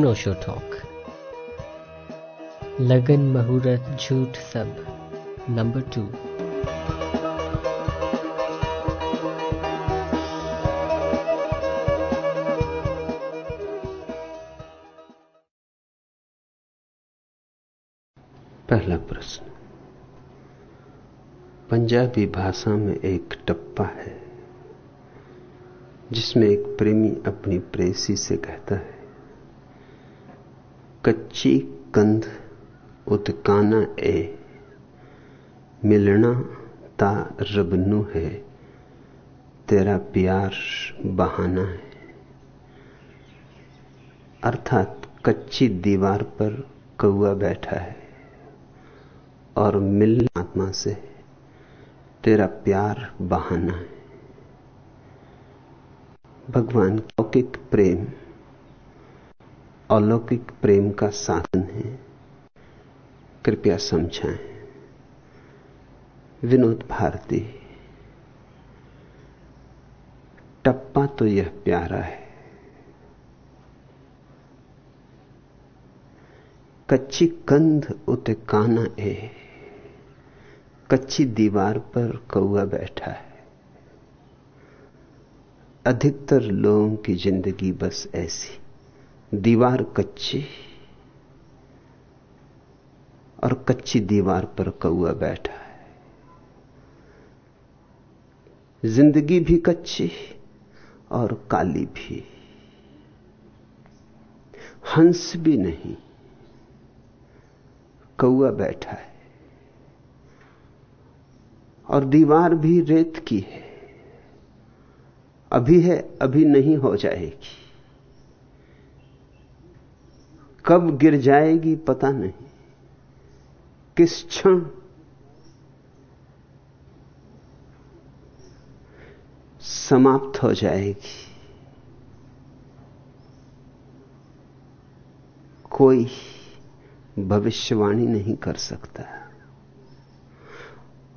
अनोशो talk लगन मुहूर्त झूठ सब नंबर टू पहला प्रश्न। पंजाबी भाषा में एक टप्पा है, जिसमें एक प्रेमी अपनी प्रेसी से कहता है कच्ची कंध उतकाना ए मिलना ता रबनु है, तेरा प्यार बहाना है। अर्थात कच्ची दीवार पर कौआ बैठा है और मिलने आत्मा से तेरा प्यार बहाना है। भगवान लौकिक प्रेम अलौकिक प्रेम का साधन है। कृपया समझाएँ। विनोद भारती, टप्पा तो यह प्यारा है। कच्ची कंध उते काना ए कच्ची दीवार पर कौआ बैठा है। अधिकतर लोगों की ज़िंदगी बस ऐसी। दीवार कच्ची और कच्ची दीवार पर कौआ बैठा है। ज़िंदगी भी कच्ची और काली भी। हंस भी नहीं कौआ बैठा है। और दीवार भी रेत की है। अभी है, अभी नहीं हो जाएगी। कब गिर जाएगी पता नहीं। किस क्षण? समाप्त हो जाएगी। कोई भविष्यवाणी नहीं कर सकता।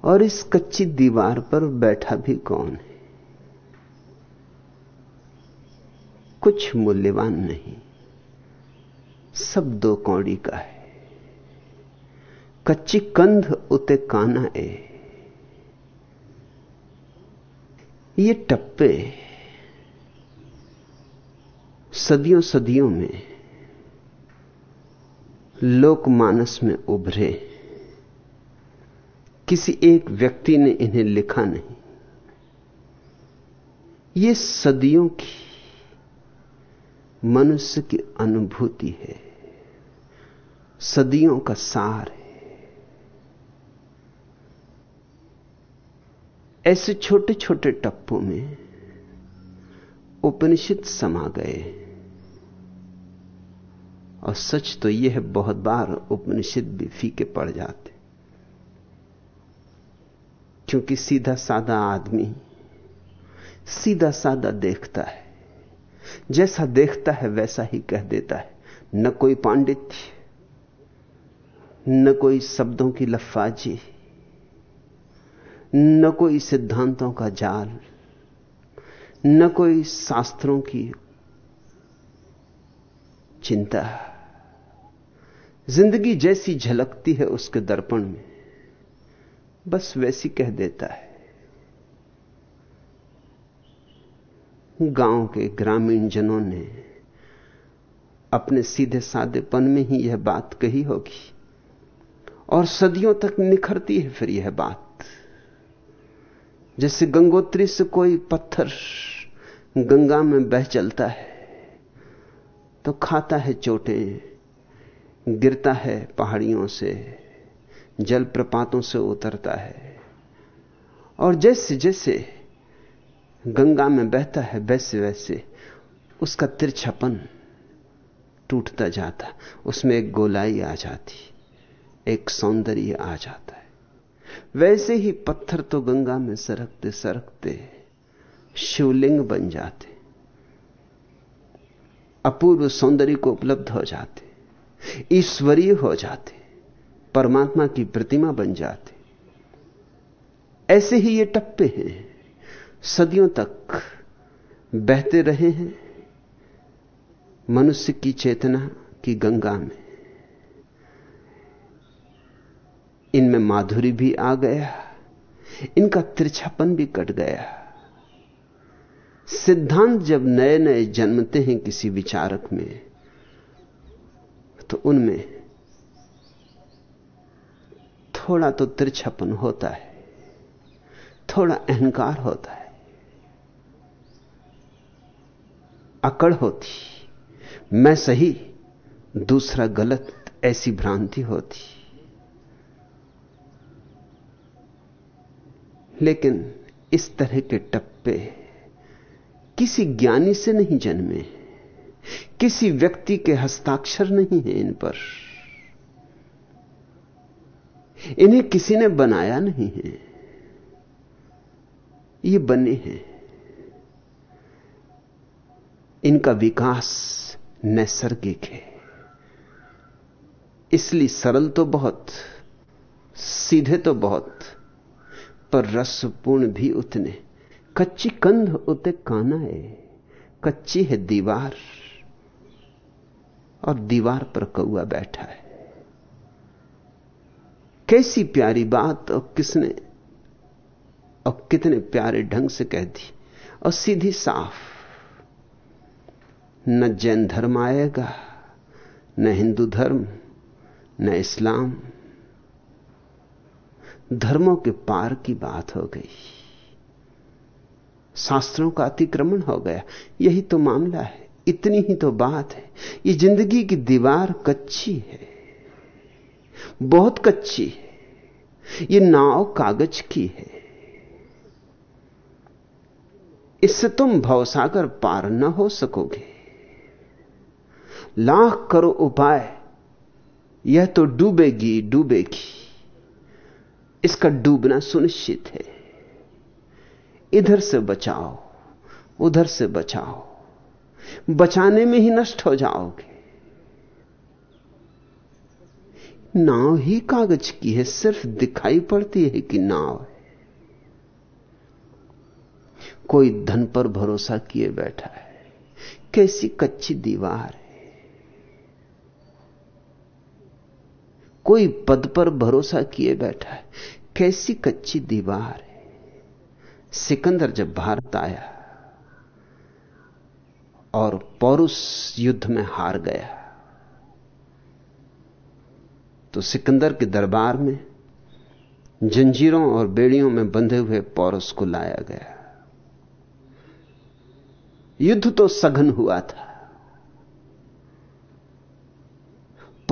और इस कच्ची दीवार पर बैठा भी कौन है? कुछ मूल्यवान नहीं। सब दो कौड़ी का है। कच्ची कंध उते काना ए ये टप्पे सदियों सदियों में लोकमानस में उभरे। किसी एक व्यक्ति ने इन्हें लिखा नहीं। ये सदियों की मनुष्य की अनुभूति है। सदियों का सार है। ऐसे छोटे छोटे टप्पों में उपनिषद समा गए। और सच तो यह है बहुत बार उपनिषद भी फीके पड़ जाते। क्योंकि सीधा सादा आदमी सीधा सादा देखता है। जैसा देखता है वैसा ही कह देता है। न कोई पांडित्य, न कोई शब्दों की लफाजी, न कोई सिद्धांतों का जाल, न कोई शास्त्रों की चिंता। ज़िंदगी जैसी झलकती है उसके दर्पण में, बस वैसी कह देता है। गाँव के ग्रामीण जनों ने अपने सीधे सादेपन में ही यह बात कही होगी। और सदियों तक निखरती है फिर यह बात। जैसे गंगोत्री से कोई पत्थर गंगा में बह चलता है तो खाता है चोटें, गिरता है पहाड़ियों से जल प्रपातों से उतरता है। और जैसे जैसे गंगा में बहता है, वैसे वैसे उसका तिरछपन टूटता जाता, उसमें एक गोलाई आ जाती, एक सौंदर्य आ जाता है। वैसे ही पत्थर तो गंगा में सरकते सरकते शिवलिंग बन जाते, अपूर्व सौंदर्य को उपलब्ध हो जाते, ईश्वरीय हो जाते, परमात्मा की प्रतिमा बन जाते। ऐसे ही ये टप्पे हैं। सदियों तक बहते रहे हैं मनुष्य की चेतना की गंगा में। इनमें माधुरी भी आ गया, इनका तिरछापन भी कट गया। सिद्धांत जब नए नए जन्मते हैं किसी विचारक में तो उनमें थोड़ा तो तिरछापन होता है, थोड़ा अहंकार होता है। अकड़ होती। मैं सही, दूसरा गलत, ऐसी भ्रांति होती। लेकिन इस तरह के टप्पे किसी ज्ञानी से नहीं जन्मे, किसी व्यक्ति के हस्ताक्षर नहीं है इन पर। इन्हें किसी ने बनाया नहीं है। ये बने हैं। इनका विकास नैसर्गिक है। इसलिए सरल तो बहुत, सीधे तो बहुत, पर रसपूर्ण भी उतने। कच्ची कंध उते काना है, कच्ची है दीवार, और दीवार पर कौआ बैठा है। कैसी प्यारी बात, और किसने, और कितने प्यारे ढंग से कह दी, और सीधी साफ़। न जैन धर्म आएगा, न हिंदू धर्म, न इस्लाम। धर्मों के पार की बात हो गई। शास्त्रों का अतिक्रमण हो गया। यही तो मामला है। इतनी ही तो बात है। ये ज़िंदगी की दीवार कच्ची है। बहुत कच्ची है। ये नाव कागज़ की है। इससे तुम भवसागर पार न हो सकोगे। लाख करो उपाय, यह तो डूबेगी डूबेगी। इसका डूबना सुनिश्चित है। इधर से बचाओ, उधर से बचाओ। बचाने में ही नष्ट हो जाओगे। नाव ही कागज़ की है, सिर्फ़ दिखाई पड़ती है कि नाव है। कोई धन पर भरोसा किए बैठा है, कैसी कच्ची दीवार है। कोई पद पर भरोसा किए बैठा है। कैसी कच्ची दीवार है। सिकंदर जब भारत आया और पौरुष युद्ध में हार गया तो सिकंदर के दरबार में जंजीरों और बेड़ियों में बंधे हुए पौरुष को लाया गया। युद्ध तो सघन हुआ था।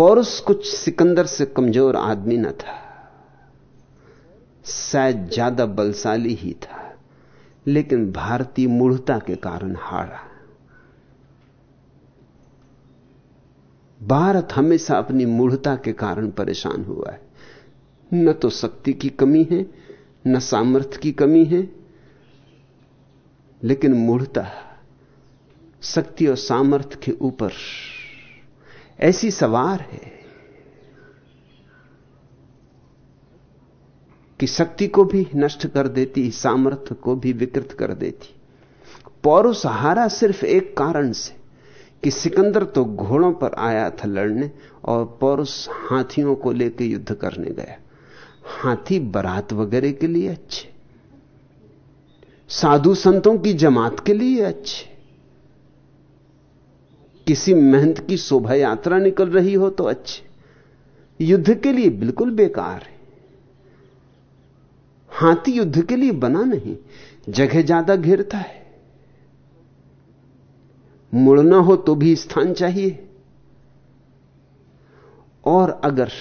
पौरुष कुछ सिकंदर से कमज़ोर आदमी न था। शायद ज़्यादा बलशाली ही था, लेकिन भारतीय मूढ़ता के कारण हारा। भारत हमेशा अपनी मूढ़ता के कारण परेशान हुआ है। न तो शक्ति की कमी है, न सामर्थ्य की कमी है, लेकिन मूढ़ता, शक्ति और सामर्थ्य के ऊपर ऐसी सवार है कि शक्ति को भी नष्ट कर देती सामर्थ्य को भी विकृत कर देती। पौरुष हारा सिर्फ़ एक कारण से कि सिकंदर तो घोड़ों पर आया था लड़ने और पौरुष हाथियों को लेकर युद्ध करने गया। हाथी बारात वगैरह के लिए अच्छे, साधु संतों की जमात के लिए अच्छे। किसी मेहनत की शोभा यात्रा निकल रही हो तो अच्छे। युद्ध के लिए बिल्कुल बेकार है। हाथी युद्ध के लिए बना नहीं, जगह ज़्यादा घेरता है। मुड़ना हो तो भी स्थान चाहिए। और अगर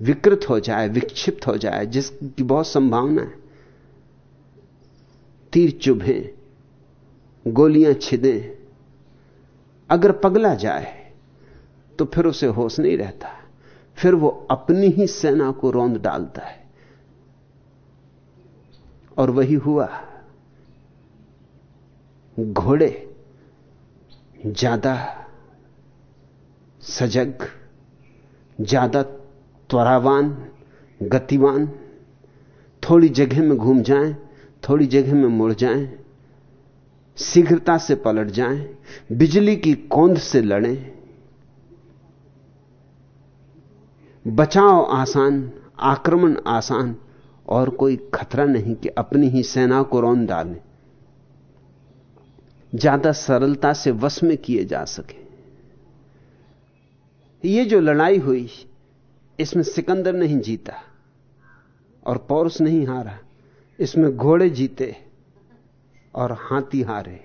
विकृत हो जाए, विक्षिप्त हो जाए, जिसकी बहुत संभावना है, तीर चुभे। गोलियाँ छिदे। अगर पगला जाए तो फिर उसे होश नहीं रहता। फिर वो अपनी ही सेना को रौंद डालता है। और वही हुआ। घोड़े ज़्यादा सजग ज़्यादा त्वरावान गतिवान थोड़ी जगह में घूम जाएँ, थोड़ी जगह में मुड़ जाएँ, शीघ्रता से पलट जाएँ, बिजली की कौंध से लड़ें। बचाव आसान, आक्रमण आसान, और कोई खतरा नहीं कि अपनी ही सेना को रौन डालें। ज़्यादा सरलता से वश में किए जा सके। ये जो लड़ाई हुई, इसमें सिकंदर नहीं जीता, और पौरुष नहीं हारा, इसमें घोड़े जीते। और हाथी हारे।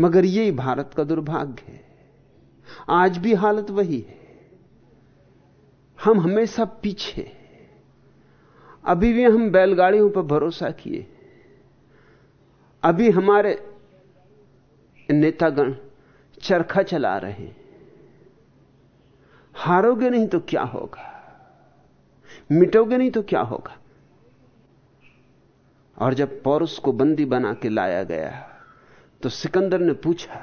मगर यही भारत का दुर्भाग्य है। आज भी हालत वही है। हम हमेशा पीछे अभी भी हम बैलगाड़ियों पर भरोसा किए। अभी हमारे नेतागण चरखा चला रहे हैं। हारोगे नहीं तो क्या होगा? मिटोगे नहीं तो क्या होगा? और जब पौरुष को बंदी बना के लाया गया तो सिकंदर ने पूछा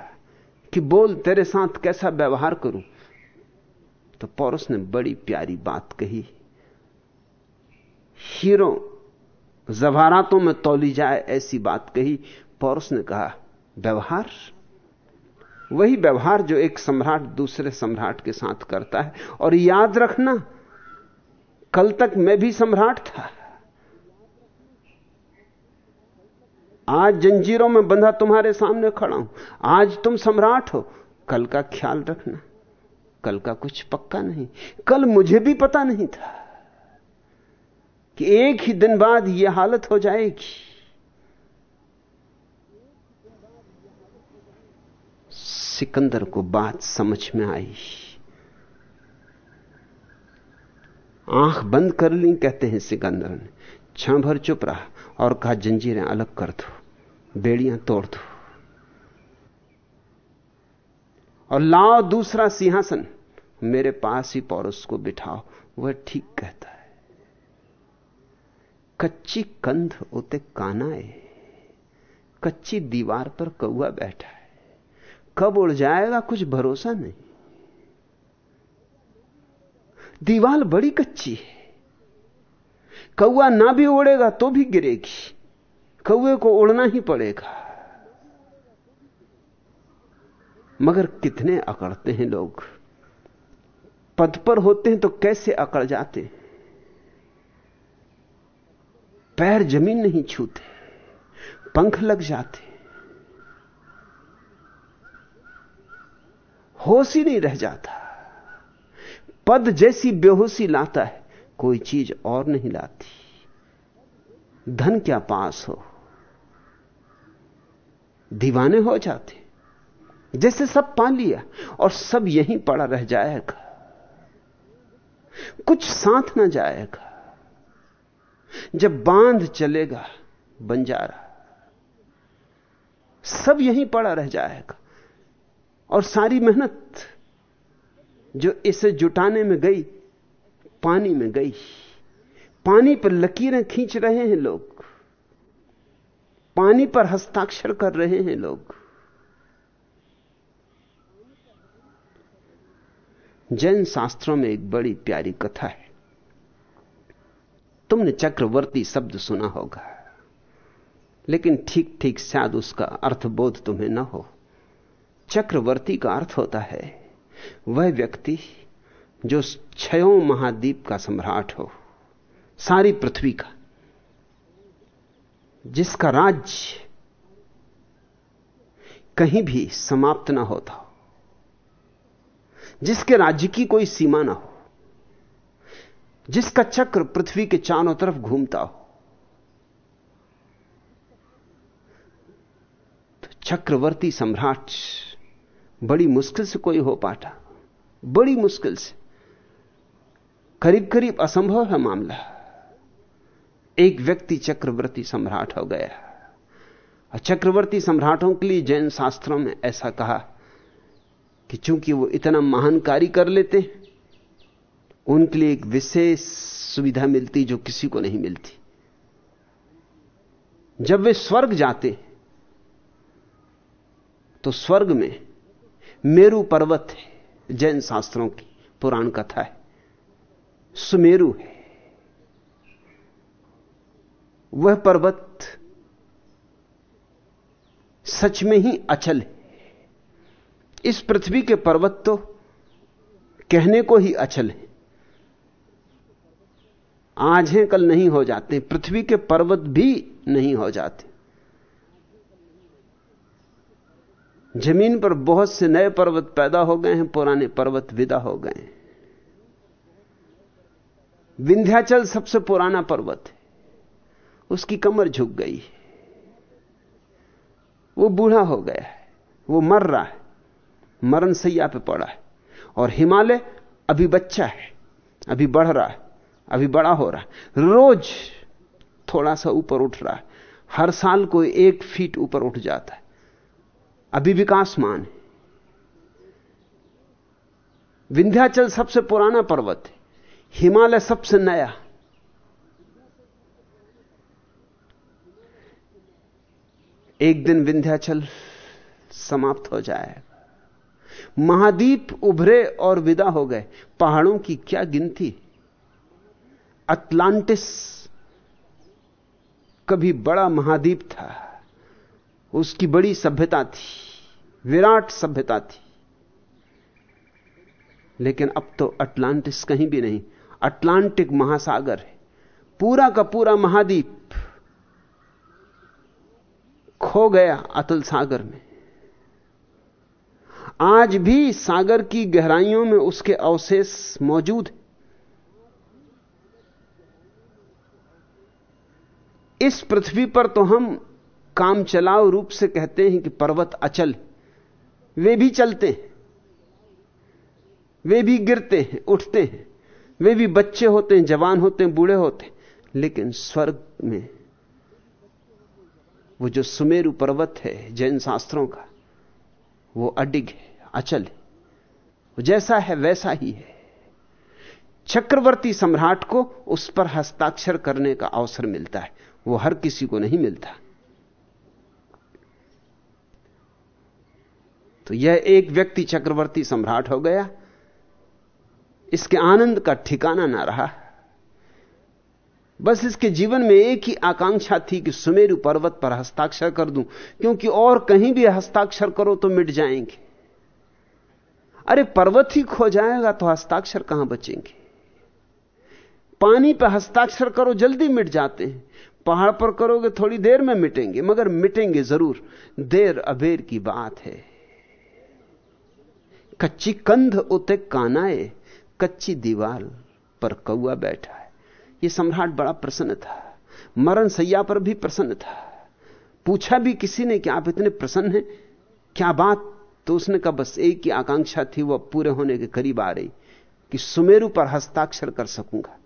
कि बोल, तेरे साथ कैसा व्यवहार करूँ? तो पौरुष ने बड़ी प्यारी बात कही, हीरो जवारातों में तोली जाए, ऐसी बात कही। पौरुष ने कहा, व्यवहार? वही व्यवहार जो एक सम्राट दूसरे सम्राट के साथ करता है। और याद रखना, कल तक मैं भी सम्राट था। आज जंजीरों में बंधा तुम्हारे सामने खड़ा हूँ। आज तुम सम्राट हो। कल का ख्याल रखना। कल का कुछ पक्का नहीं। कल मुझे भी पता नहीं था कि एक ही दिन बाद यह हालत हो जाएगी। सिकंदर को बात समझ में आई। आँख बंद कर ली, कहते हैं सिकंदर ने। क्षण भर चुप रहा। और कहा, जंजीरें अलग कर दो, बेड़ियाँ तोड़ दो। और लाओ दूसरा सिंहासन, मेरे पास ही पौरुष को बिठाओ, वह ठीक कहता है। कच्ची कंध उते कानाए कच्ची दीवार पर कौआ बैठा है। कब उड़ जाएगा कुछ भरोसा नहीं। दीवार बड़ी कच्ची है। कौआ ना भी उड़ेगा तो भी गिरेगी। कौए को उड़ना ही पड़ेगा। मगर कितने अकड़ते हैं लोग। पद पर होते हैं तो कैसे अकड़ जाते पैर ज़मीन नहीं छूते, पंख लग जाते होश ही नहीं रह जाता। पद जैसी बेहोशी लाता है। कोई चीज़ और नहीं लाती। धन क्या पास हो? दीवाने हो जाते। जैसे सब पा लिया और सब यहीं पड़ा रह जाएगा। कुछ साथ ना जाएगा। जब बाँध चलेगा बंजारा, सब यहीं पड़ा रह जाएगा। और सारी मेहनत जो इसे जुटाने में गई पानी में गई। पानी पर लकीरें खींच रहे हैं लोग। पानी पर हस्ताक्षर कर रहे हैं लोग। जैन शास्त्रों में एक बड़ी प्यारी कथा है। तुमने चक्रवर्ती शब्द सुना होगा, लेकिन ठीक ठीक शायद उसका अर्थबोध तुम्हें न हो। चक्रवर्ती का अर्थ होता है, वह व्यक्ति जो छयों महाद्वीप का सम्राट हो, सारी पृथ्वी का, जिसका राज्य कहीं भी समाप्त ना होता हो, जिसके राज्य की कोई सीमा ना हो, जिसका चक्र पृथ्वी के चारों तरफ़ घूमता हो तो चक्रवर्ती सम्राट बड़ी मुश्किल से कोई हो पाता, बड़ी मुश्किल से। करीब करीब असंभव है मामला। एक व्यक्ति चक्रवर्ती सम्राट हो गया। और चक्रवर्ती सम्राटों के लिए जैन शास्त्रों में ऐसा कहा कि चूँकि वो इतना महान कार्य कर लेते उनके लिए एक विशेष सुविधा मिलती जो किसी को नहीं मिलती। जब वे स्वर्ग जाते तो स्वर्ग में मेरु पर्वत है जैन शास्त्रों की पुराण कथा है। सुमेरु है। वह पर्वत सच में ही अचल है। इस पृथ्वी के पर्वत तो कहने को ही अचल है। आज हैं, कल नहीं हो जाते। पृथ्वी के पर्वत भी नहीं हो जाते। ज़मीन पर बहुत से नए पर्वत पैदा हो गए हैं, पुराने पर्वत विदा हो गए हैं। विंध्याचल सबसे पुराना पर्वत है। उसकी कमर झुक गई है। वो बूढ़ा हो गया है। वो मर रहा है। मरण सैया पे पड़ा है। और हिमालय अभी बच्चा है। अभी बढ़ रहा है। अभी बड़ा हो रहा है। रोज थोड़ा सा ऊपर उठ रहा है। हर साल कोई एक फीट ऊपर उठ जाता है। अभी विकासमान है। विंध्याचल सबसे पुराना पर्वत है। हिमालय सबसे नया। एक दिन विंध्याचल समाप्त हो जाएगा महाद्वीप उभरे और विदा हो गए। पहाड़ों की क्या गिनती? अटलांटिस कभी बड़ा महाद्वीप था। उसकी बड़ी सभ्यता थी। विराट सभ्यता थी। लेकिन अब तो अटलांटिस कहीं भी नहीं। अटलांटिक महासागर है। पूरा का पूरा महाद्वीप खो गया अतल सागर में। आज भी सागर की गहराइयों में उसके अवशेष मौजूद हैं। इस पृथ्वी पर तो हम काम चलाओ रूप से कहते हैं कि पर्वत अचल वे भी चलते हैं। वे भी गिरते हैं, उठते हैं। वे भी बच्चे होते हैं, जवान होते हैं, बूढ़े होते हैं। लेकिन स्वर्ग में वो जो सुमेरु पर्वत है, जैन शास्त्रों का, वो अडिग है, अचल है। वो जैसा है, वैसा ही है। चक्रवर्ती सम्राट को उस पर हस्ताक्षर करने का अवसर मिलता है। वो हर किसी को नहीं मिलता। तो यह एक व्यक्ति चक्रवर्ती सम्राट हो गया। इसके आनंद का ठिकाना ना रहा। बस इसके जीवन में एक ही आकांक्षा थी कि सुमेरु पर्वत पर हस्ताक्षर कर दूँ, क्योंकि और कहीं भी हस्ताक्षर करो तो मिट जाएँगे। अरे पर्वत ही खो जाएगा तो हस्ताक्षर कहाँ बचेंगे? पानी पर हस्ताक्षर करो, जल्दी मिट जाते हैं। पहाड़ पर करोगे, थोड़ी देर में मिटेंगे, मगर मिटेंगे ज़रूर। देर अबेर की बात है। कच्ची कंध उते कानाए कच्ची दीवार पर कौआ बैठा है। यह सम्राट बड़ा प्रसन्न था। मरण सैया पर भी प्रसन्न था। पूछा भी किसी ने कि आप इतने प्रसन्न हैं? क्या बात? तो उसने कहा, बस एक ही आकांक्षा थी, वह पूरे होने के करीब आ रही, कि सुमेरु पर हस्ताक्षर कर सकूँगा।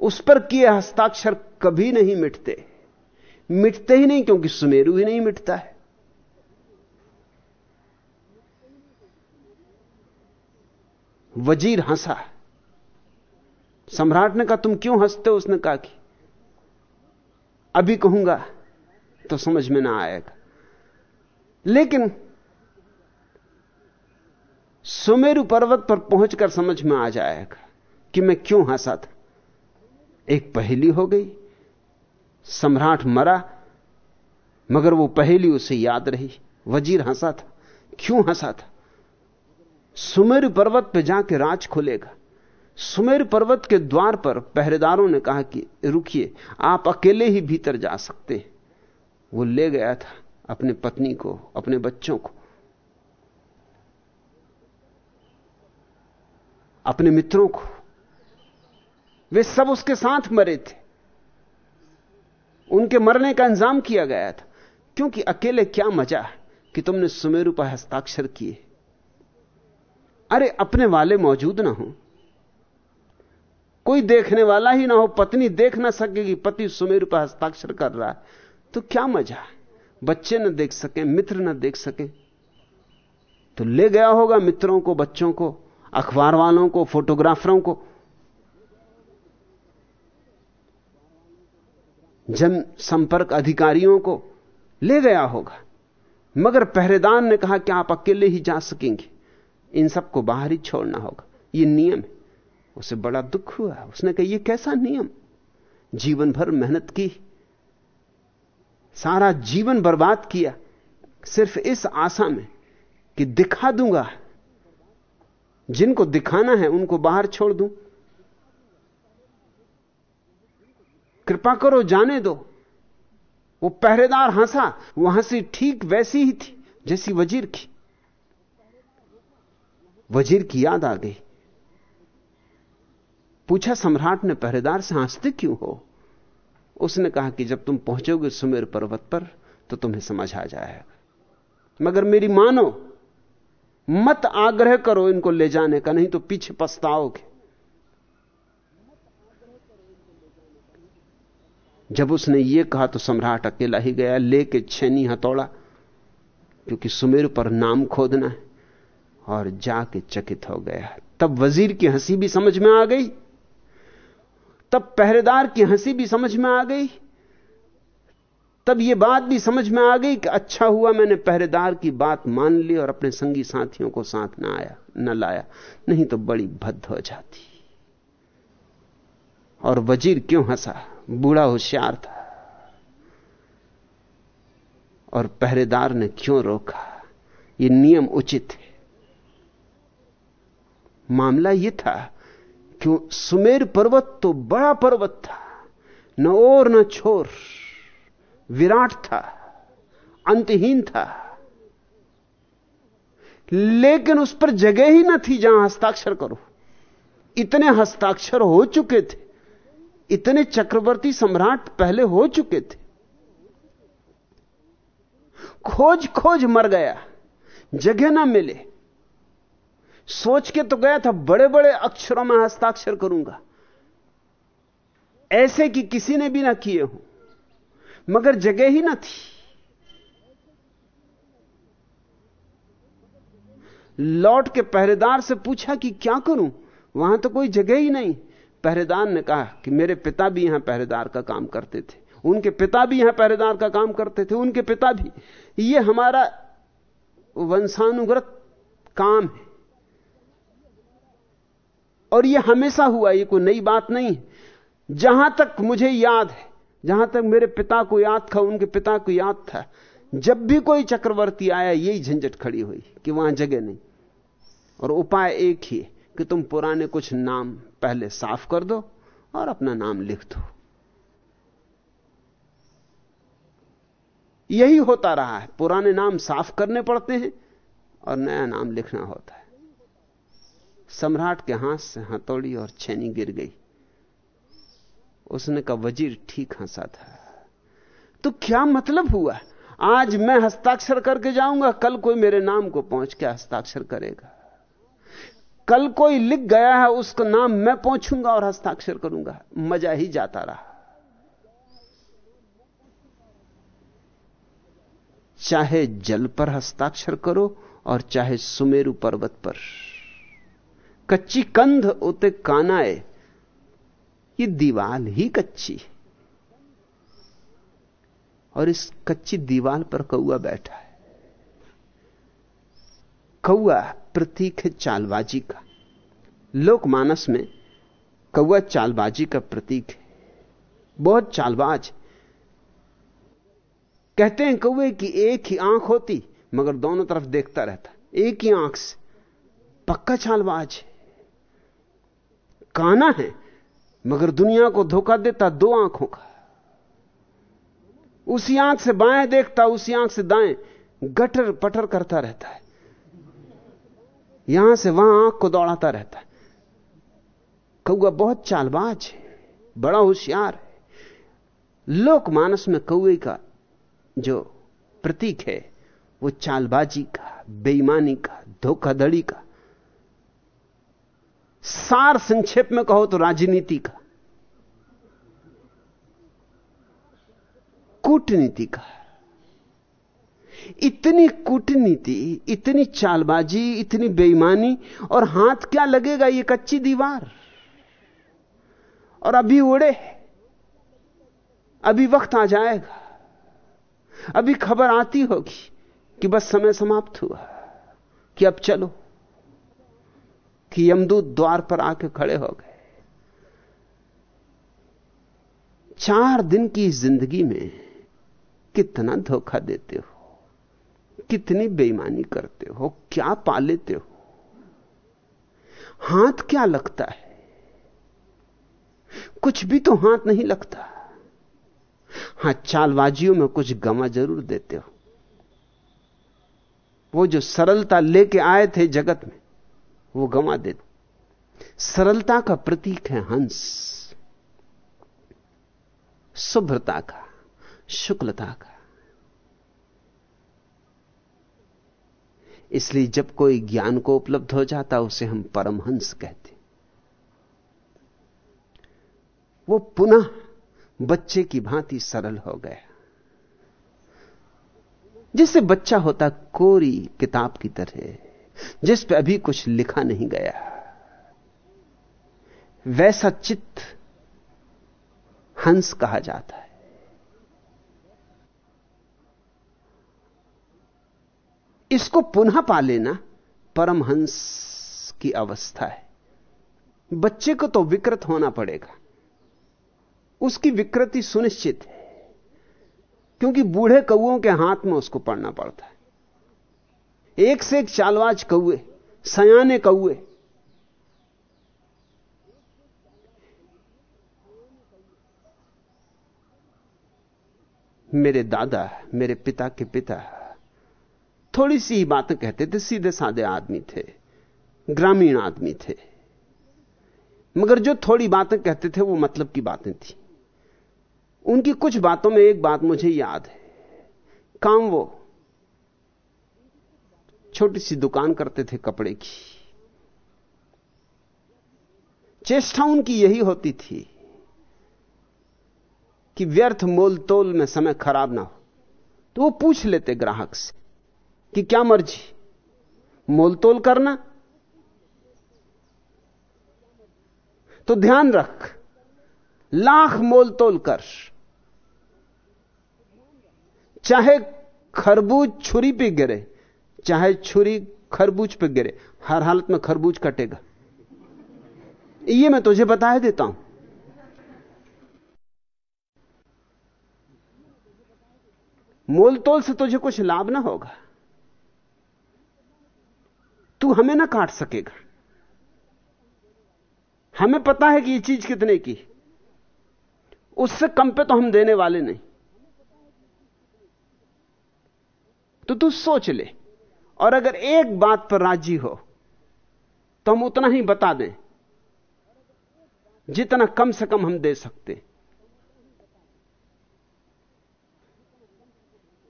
उस पर किए हस्ताक्षर कभी नहीं मिटते। मिटते ही नहीं, क्योंकि सुमेरु ही नहीं मिटता है। वज़ीर हंसा। सम्राट ने कहा, तुम क्यों हँसते हो? उसने कहा कि, अभी कहूँगा तो समझ में ना आएगा। लेकिन सुमेरु पर्वत पर पहुंचकर समझ में आ जाएगा कि मैं क्यों हंसा था। एक पहेली हो गई। सम्राट मरा, मगर वो पहेली उसे याद रही। वज़ीर हंसा था। क्यों हंसा था? सुमेर पर्वत पर जाके राज खुलेगा। सुमेर पर्वत के द्वार पर पहरेदारों ने कहा कि, रुकिए, आप अकेले ही भीतर जा सकते हैं। वो ले गया था अपने पत्नी को, अपने बच्चों को। अपने मित्रों को। वे सब उसके साथ मरे थे। उनके मरने का इंतज़ाम किया गया था। क्योंकि अकेले क्या मज़ा है कि तुमने सुमेरु पर हस्ताक्षर किए। अरे अपने वाले मौजूद ना हो। कोई देखने वाला ही ना हो, पत्नी देख ना सकेगी, पति सुमेर पर हस्ताक्षर कर रहा है। तो क्या मज़ा बच्चे न देख सके, मित्र न देख सके। तो ले गया होगा मित्रों को, बच्चों को, अखबार वालों को, फोटोग्राफरों को। जन संपर्क अधिकारियों को ले गया होगा। मगर पहरेदार ने कहा कि आप अकेले ही जा सकेंगे। इन सबको बाहर ही छोड़ना होगा। यह नियम है। उसे बड़ा दुख हुआ। उसने कहा यह कैसा नियम? जीवन भर मेहनत की, सारा जीवन बर्बाद किया, सिर्फ़ इस आशा में कि दिखा दूँगा। जिनको दिखाना है, उनको बाहर छोड़ दूँ। कृपा करो, जाने दो। वो पहरेदार हंसा वो हँसी ठीक वैसी ही थी, जैसी वज़ीर की। वज़ीर की याद आ गई। पूछा, सम्राट ने पहरेदार से हँसते क्यों हो? उसने कहा कि जब तुम पहुंचोगे सुमेर पर्वत पर तो तुम्हें समझ आ जाएगा। मगर मेरी मानो, मत आग्रह करो इनको ले जाने का, नहीं तो पीछे पछताओगे। जब उसने यह कहा तो सम्राट अकेला ही गया, लेके छेनी हथौड़ा, क्योंकि सुमेर पर नाम खोदना है। और जाके चकित हो गया तब वज़ीर की हँसी भी समझ में आ गई। तब पहरेदार की हँसी भी समझ में आ गई। तब यह बात भी समझ में आ गई कि अच्छा हुआ मैंने पहरेदार की बात मान ली और अपने संगी साथियों को साथ ना आया, न लाया, नहीं तो बड़ी भद्द हो जाती। और वज़ीर क्यों हंसा? बूढ़ा होशियार था। और पहरेदार ने क्यों रोका? यह नियम उचित है। मामला यह था कि सुमेर पर्वत तो बड़ा पर्वत था, न और न छोर, विराट था, अंतहीन था। लेकिन उस पर जगह ही न थी जहाँ हस्ताक्षर करो। इतने हस्ताक्षर हो चुके थे, इतने चक्रवर्ती सम्राट पहले हो चुके थे। खोज खोज मर गया, जगह ना मिले। सोच के तो गया था बड़े बड़े अक्षरों में हस्ताक्षर करूँगा। ऐसे कि किसी ने भी ना किए हो। मगर जगह ही ना थी। लौट के पहरेदार से पूछा कि क्या करूँ? वहाँ तो कोई जगह ही नहीं। पहरेदार ने कहा कि मेरे पिता भी यहाँ पहरेदार का काम करते थे। उनके पिता भी यहाँ पहरेदार का काम करते थे। उनके पिता भी। ये हमारा वंशानुग्रत काम है। और ये हमेशा हुआ, ये कोई नई बात नहीं जहाँ तक मुझे याद है, जहाँ तक मेरे पिता को याद था, उनके पिता को याद था, जब भी कोई चक्रवर्ती आया, यही झंझट खड़ी हुई कि वहाँ जगह नहीं। और उपाय एक ही कि तुम पुराने कुछ नाम पहले साफ़ कर दो और अपना नाम लिख दो। यही होता रहा है। पुराने नाम साफ़ करने पड़ते हैं और नया नाम लिखना होता है। सम्राट के हाथ से हथौड़ी और छेनी गिर गई। उसने कहा, वज़ीर, ठीक हंसा था तो क्या मतलब हुआ? आज मैं हस्ताक्षर करके जाऊँगा, कल कोई मेरे नाम को पहुँच के हस्ताक्षर करेगा। कल कोई लिख गया है, उसका नाम मैं पहुंचूँगा और हस्ताक्षर करूँगा। मज़ा ही जाता रहा। चाहे जल पर हस्ताक्षर करो और चाहे सुमेरु पर्वत पर। कच्ची कंध उते कानाए ये दीवाल ही कच्ची है। और इस कच्ची दीवाल पर कौआ बैठा है। कौआ प्रतीक है चालबाजी का। लोकमानस में कौआ चालबाजी का प्रतीक है। बहुत चालबाज। कहते हैं कौए की एक ही आँख होती, मगर दोनों तरफ़ देखता रहता। एक ही आँख से पक्का चालबाज है। काना है, मगर दुनिया को धोखा देता दो आँखों का। उसी आँख से बाएँ देखता, उसी आँख से दाएँ, गटर पटर करता रहता है। यहाँ से वहाँ आँख को दौड़ाता रहता है। कौआ बहुत चालबाज है, बड़ा होशियार है। लोकमानस में कौए का जो प्रतीक है, वो चालबाजी का, बेईमानी का, धोखाधड़ी का सार संक्षेप में कहो तो राजनीति का, कूटनीति का। इतनी कूटनीति, इतनी चालबाजी, इतनी बेईमानी, और हाथ क्या लगेगा ये कच्ची दीवार? और अभी उड़े अभी वक्त आ जाएगा। अभी खबर आती होगी कि बस समय समाप्त हुआ, कि अब चलो। कि यमदूत द्वार पर आके खड़े हो गए। चार दिन की ज़िंदगी में कितना धोखा देते हो, कितनी बेईमानी करते हो, क्या पा लेते हो, हाथ क्या लगता है? कुछ भी तो हाथ नहीं लगता। हाँ, चालबाजियों में कुछ गमा ज़रूर देते हो। वो जो सरलता लेके आए थे जगत में वो गंवा देते सरलता का प्रतीक है हंस। शुभ्रता का, शुक्लता का। इसलिए जब कोई ज्ञान को उपलब्ध हो जाता, उसे हम परमहंस कहते। वो पुनः बच्चे की भांति सरल हो गया। जिससे बच्चा होता, कोरी किताब की तरह। जिस पे अभी कुछ लिखा नहीं गया। वैसा चित्त हंस कहा जाता है। इसको पुनः पा लेना परमहंस की अवस्था है। बच्चे को तो विकृत होना पड़ेगा। उसकी विकृति सुनिश्चित है, क्योंकि बूढ़े कौओं के हाथ में उसको पड़ना पड़ता है। एक से एक चालवाज कौए, सयाने कौए। मेरे दादा, मेरे पिता के पिता थोड़ी सी ही बातें कहते थे, सीधे साधे आदमी थे, ग्रामीण आदमी थे। मगर जो थोड़ी बातें कहते थे, वो मतलब की बातें थी। उनकी कुछ बातों में एक बात मुझे याद है। काम वो छोटी सी दुकान करते थे कपड़े की। चेष्टा उनकी यही होती थी कि व्यर्थ मोल तोल में समय खराब ना हो। तो वो पूछ लेते ग्राहक से कि क्या मर्ज़ी, मोल तोल करना? तो ध्यान रख, लाख मोल तोल कर। चाहे खरबूज छुरी पे गिरे चाहे छुरी खरबूज पर गिरे, हर हालत में खरबूज कटेगा। ये मैं तुझे बता देता हूँ। मोल तोल से तुझे कुछ लाभ ना होगा। तू हमें ना काट सकेगा। हमें पता है कि ये चीज़ कितने की उससे कम पे तो हम देने वाले नहीं। तो तू सोच ले। और अगर एक बात पर राज़ी हो तो हम उतना ही बता दें, जितना कम से कम हम दे सकते।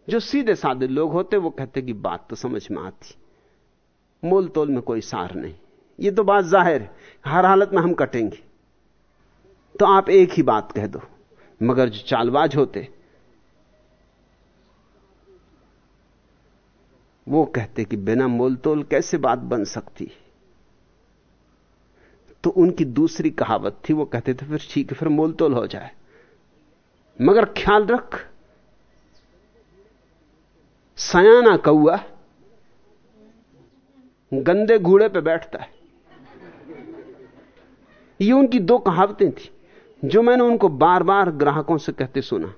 जो सीधे साधे लोग होते, वो कहते कि बात तो समझ में आती। मोल तोल में कोई सार नहीं। ये तो बात ज़ाहिर है, हर हालत में हम कटेंगे। तो आप एक ही बात कह दो, मगर जो चालबाज होते वो कहते कि बिना मोल तोल कैसे बात बन सकती? तो उनकी दूसरी कहावत थी, वो कहते थे, फिर ठीक है, फिर मोल तोल हो जाए। मगर ख्याल रख, सयाना कौआ गंदे घूड़े पे बैठता है। ये उनकी दो कहावतें थी, जो मैंने उनको बार बार ग्राहकों से कहते सुना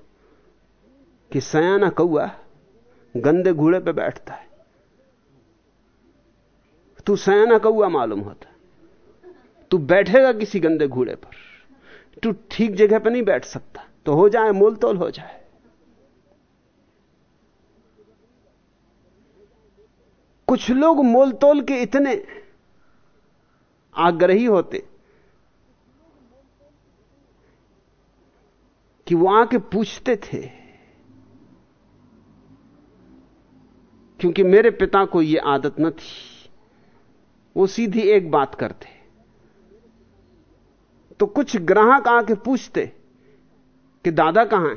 कि सयाना कौआ गंदे घूड़े पे बैठता है। तू सयाना कौआ मालूम होता। तू बैठेगा किसी गंदे घूड़े पर। तू ठीक जगह पर नहीं बैठ सकता। तो हो जाए मोल तोल हो जाए। कुछ लोग मोल तोल के इतने आग्रही होते कि वो आके पूछते थे, क्योंकि मेरे पिता को यह आदत न थी। वो सीधी एक बात करते। तो कुछ ग्राहक आके पूछते कि दादा कहाँ है?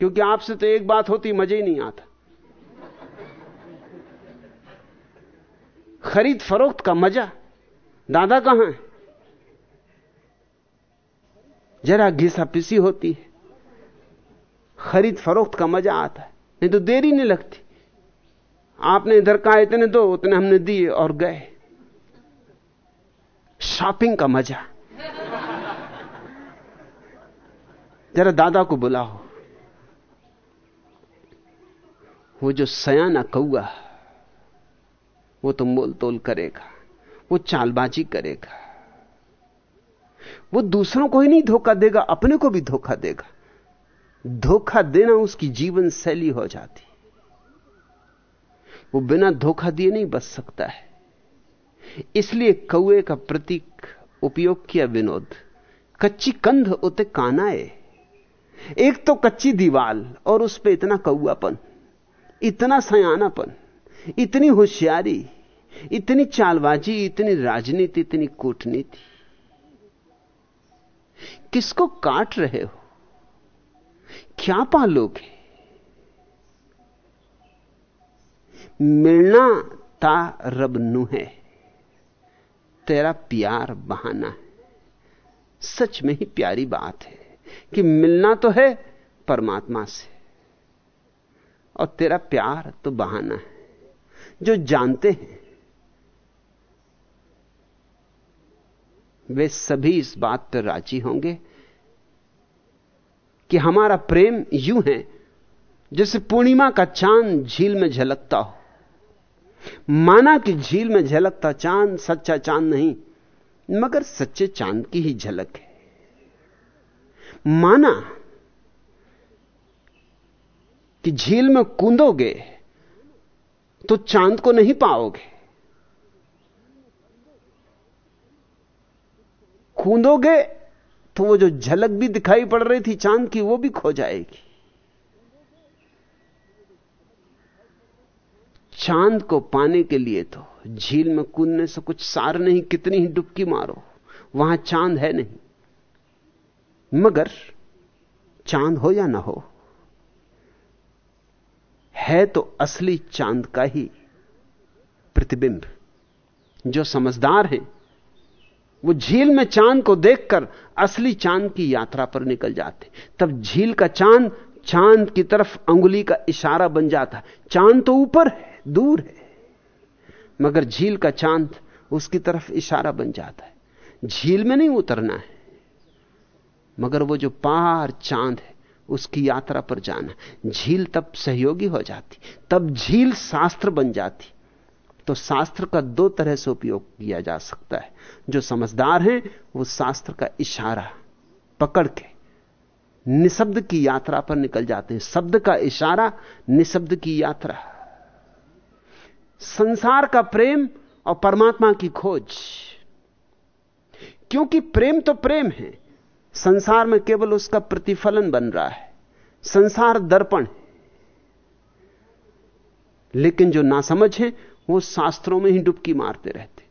क्योंकि आपसे तो एक बात होती, मज़े ही नहीं आता। खरीद फरोख्त का मज़ा। दादा कहाँ है? जरा घिसा पिसी होती है। खरीद फरोख्त का मज़ा आता है। नहीं तो देरी नहीं लगती। आपने इधर कहा, इतने दो, उतने हमने दिए और गए। शॉपिंग का मज़ा। जरा दादा को बुलाओ। वो जो सयाना कौआ, वो तो मोल तोल करेगा, वो चालबाजी करेगा। वो दूसरों को ही नहीं धोखा देगा, अपने को भी धोखा देगा। धोखा देना उसकी जीवन शैली हो जाती। वो बिना धोखा दिए नहीं बच सकता है। इसलिए कौए का प्रतीक उपयोग किया विनोद। कच्ची कंध उते कानाए। एक तो कच्ची दीवाल और उस पर इतना कौआपन, इतना सयानापन, इतनी होशियारी, इतनी चालबाजी, इतनी राजनीति, इतनी कूटनीति। किसको काट रहे हो? क्या पालोगे? मिलना ता रब नु है। तेरा प्यार बहाना है। सच में ही प्यारी बात है कि मिलना तो है परमात्मा से। और तेरा प्यार तो बहाना है। जो जानते हैं, वे सभी इस बात पर राज़ी होंगे कि हमारा प्रेम यूँ है जैसे पूर्णिमा का चाँद झील में झलकता हो। माना कि झील में झलकता चाँद, सच्चा चाँद नहीं, मगर सच्चे चाँद की ही झलक है। माना कि झील में कूदोगे तो चाँद को नहीं पाओगे। कूदोगे तो वो जो झलक भी दिखाई पड़ रही थी चाँद की, वो भी खो जाएगी। चाँद को पाने के लिए तो झील में कूदने से कुछ सार नहीं, कितनी ही डुबकी मारो। वहाँ चाँद है नहीं। मगर चाँद हो या ना हो, है तो असली चाँद का ही प्रतिबिंब। जो समझदार हैं, वो झील में चाँद को देखकर असली चाँद की यात्रा पर निकल जाते। तब झील का चाँद चाँद की तरफ़ अंगुली का इशारा बन जाता चाँद तो ऊपर है, दूर है। मगर झील का चाँद उसकी तरफ़ इशारा बन जाता है। झील में नहीं उतरना है, मगर वो जो पार चाँद है, उसकी यात्रा पर जाना झील तब सहयोगी हो जाती, तब झील शास्त्र बन जाती। तो शास्त्र का दो तरह से उपयोग किया जा सकता है। जो समझदार हैं, वो शास्त्र का इशारा पकड़ के निशब्द की यात्रा पर निकल जाते हैं। शब्द का इशारा निशब्द की यात्रा। संसार का प्रेम और परमात्मा की खोज। क्योंकि प्रेम तो प्रेम है, संसार में केवल उसका प्रतिफलन बन रहा है। संसार दर्पण है। लेकिन जो नासमझ है, वो शास्त्रों में ही डुबकी मारते रहते।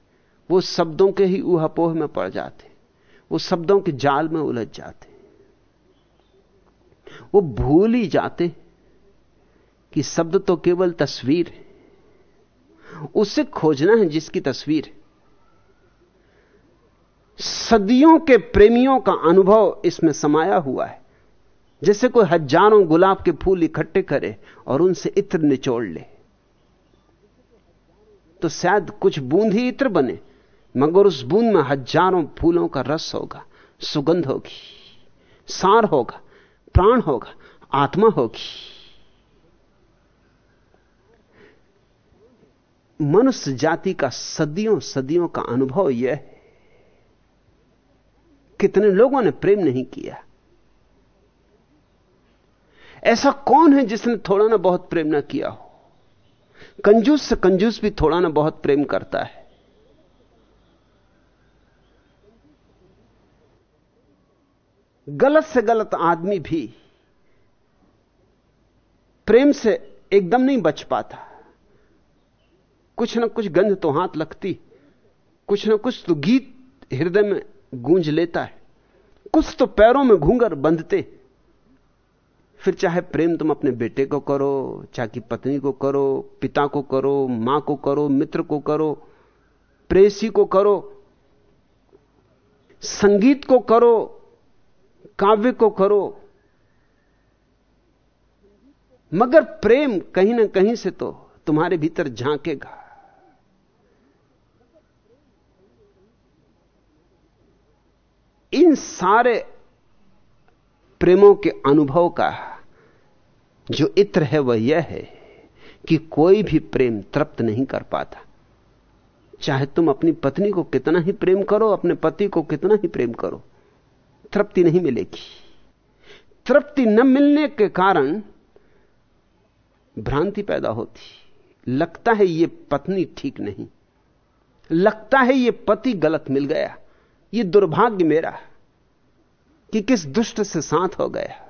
वो शब्दों के ही ऊहापोह में पड़ जाते। वो शब्दों के जाल में उलझ जाते। वो भूल ही जाते कि शब्द तो केवल तस्वीर है। उससे खोजना है जिसकी तस्वीर सदियों के प्रेमियों का अनुभव इसमें समाया हुआ है। जैसे कोई हज़ारों गुलाब के फूल इकट्ठे करे और उनसे इत्र निचोड़ ले। तो शायद कुछ बूंद ही इत्र बने, मगर उस बूंद में हज़ारों फूलों का रस होगा, सुगंध होगी, सार होगा। प्राण होगा, आत्मा होगी। मनुष्य जाति का सदियों सदियों का अनुभव यह है। कितने लोगों ने प्रेम नहीं किया। ऐसा कौन है जिसने थोड़ा ना बहुत प्रेम ना किया हो? कंजूस से कंजूस भी थोड़ा ना बहुत प्रेम करता है। गलत से गलत आदमी भी प्रेम से एकदम नहीं बच पाता। कुछ ना कुछ गंध तो हाथ लगती, कुछ ना कुछ तो गीत हृदय में गूंज लेता है। कुछ तो पैरों में घूंगर बंधते। फिर चाहे प्रेम तुम अपने बेटे को करो, चाहे पत्नी को करो, पिता को करो, माँ को करो, मित्र को करो, प्रेसी को करो, संगीत को करो काव्य को करो। मगर प्रेम कहीं ना कहीं से तो तुम्हारे भीतर झांकेगा। इन सारे प्रेमों के अनुभव का जो इत्र है वह यह है कि कोई भी प्रेम तृप्त नहीं कर पाता। चाहे तुम अपनी पत्नी को कितना ही प्रेम करो, अपने पति को कितना ही प्रेम करो तृप्ति नहीं मिलेगी। तृप्ति न मिलने के कारण भ्रांति पैदा होती। लगता है यह पत्नी ठीक नहीं। लगता है यह पति गलत मिल गया। यह दुर्भाग्य मेरा कि किस दुष्ट से साथ हो गया।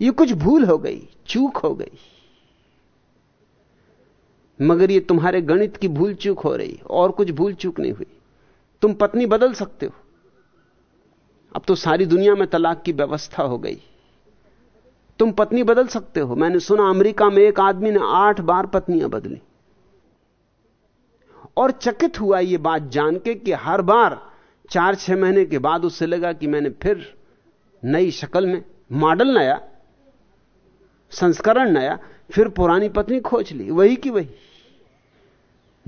यह कुछ भूल हो गई, चूक हो गई। मगर यह तुम्हारे गणित की भूल चूक हो रही, और कुछ भूल चूक नहीं हुई। तुम पत्नी बदल सकते हो। अब तो सारी दुनिया में तलाक की व्यवस्था हो गई। तुम पत्नी बदल सकते हो। मैंने सुना अमेरिका में एक आदमी ने आठ बार पत्नियाँ बदली। और चकित हुआ यह बात जान के कि हर बार चार छह महीने के बाद उससे लगा कि मैंने फिर नई शक्ल में मॉडल नया, संस्करण नया, फिर पुरानी पत्नी खोज ली। वही की वही।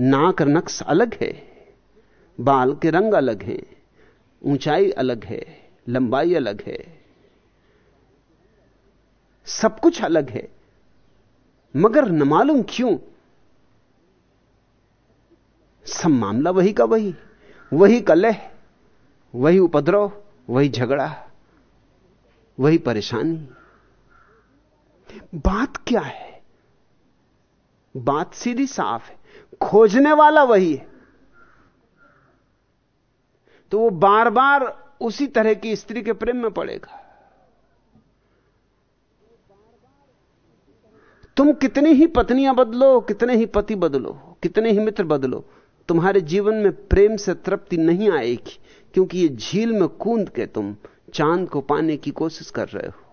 नाक नक्श अलग है। बाल के रंग अलग हैं, ऊंचाई अलग है, लंबाई अलग है, सब कुछ अलग है। मगर न मालूम क्यों, सब मामला वही का वही वही कलह, वही उपद्रव, वही झगड़ा, वही परेशानी। बात क्या है? बात सीधी साफ़ है, खोजने वाला वही है। तो वो बार बार उसी तरह की स्त्री के प्रेम में पड़ेगा। तुम कितनी ही पत्नियाँ बदलो, कितने ही पति बदलो, कितने ही मित्र बदलो, तुम्हारे जीवन में प्रेम से तृप्ति नहीं आएगी, क्योंकि ये झील में कूद के तुम चाँद को पाने की कोशिश कर रहे हो।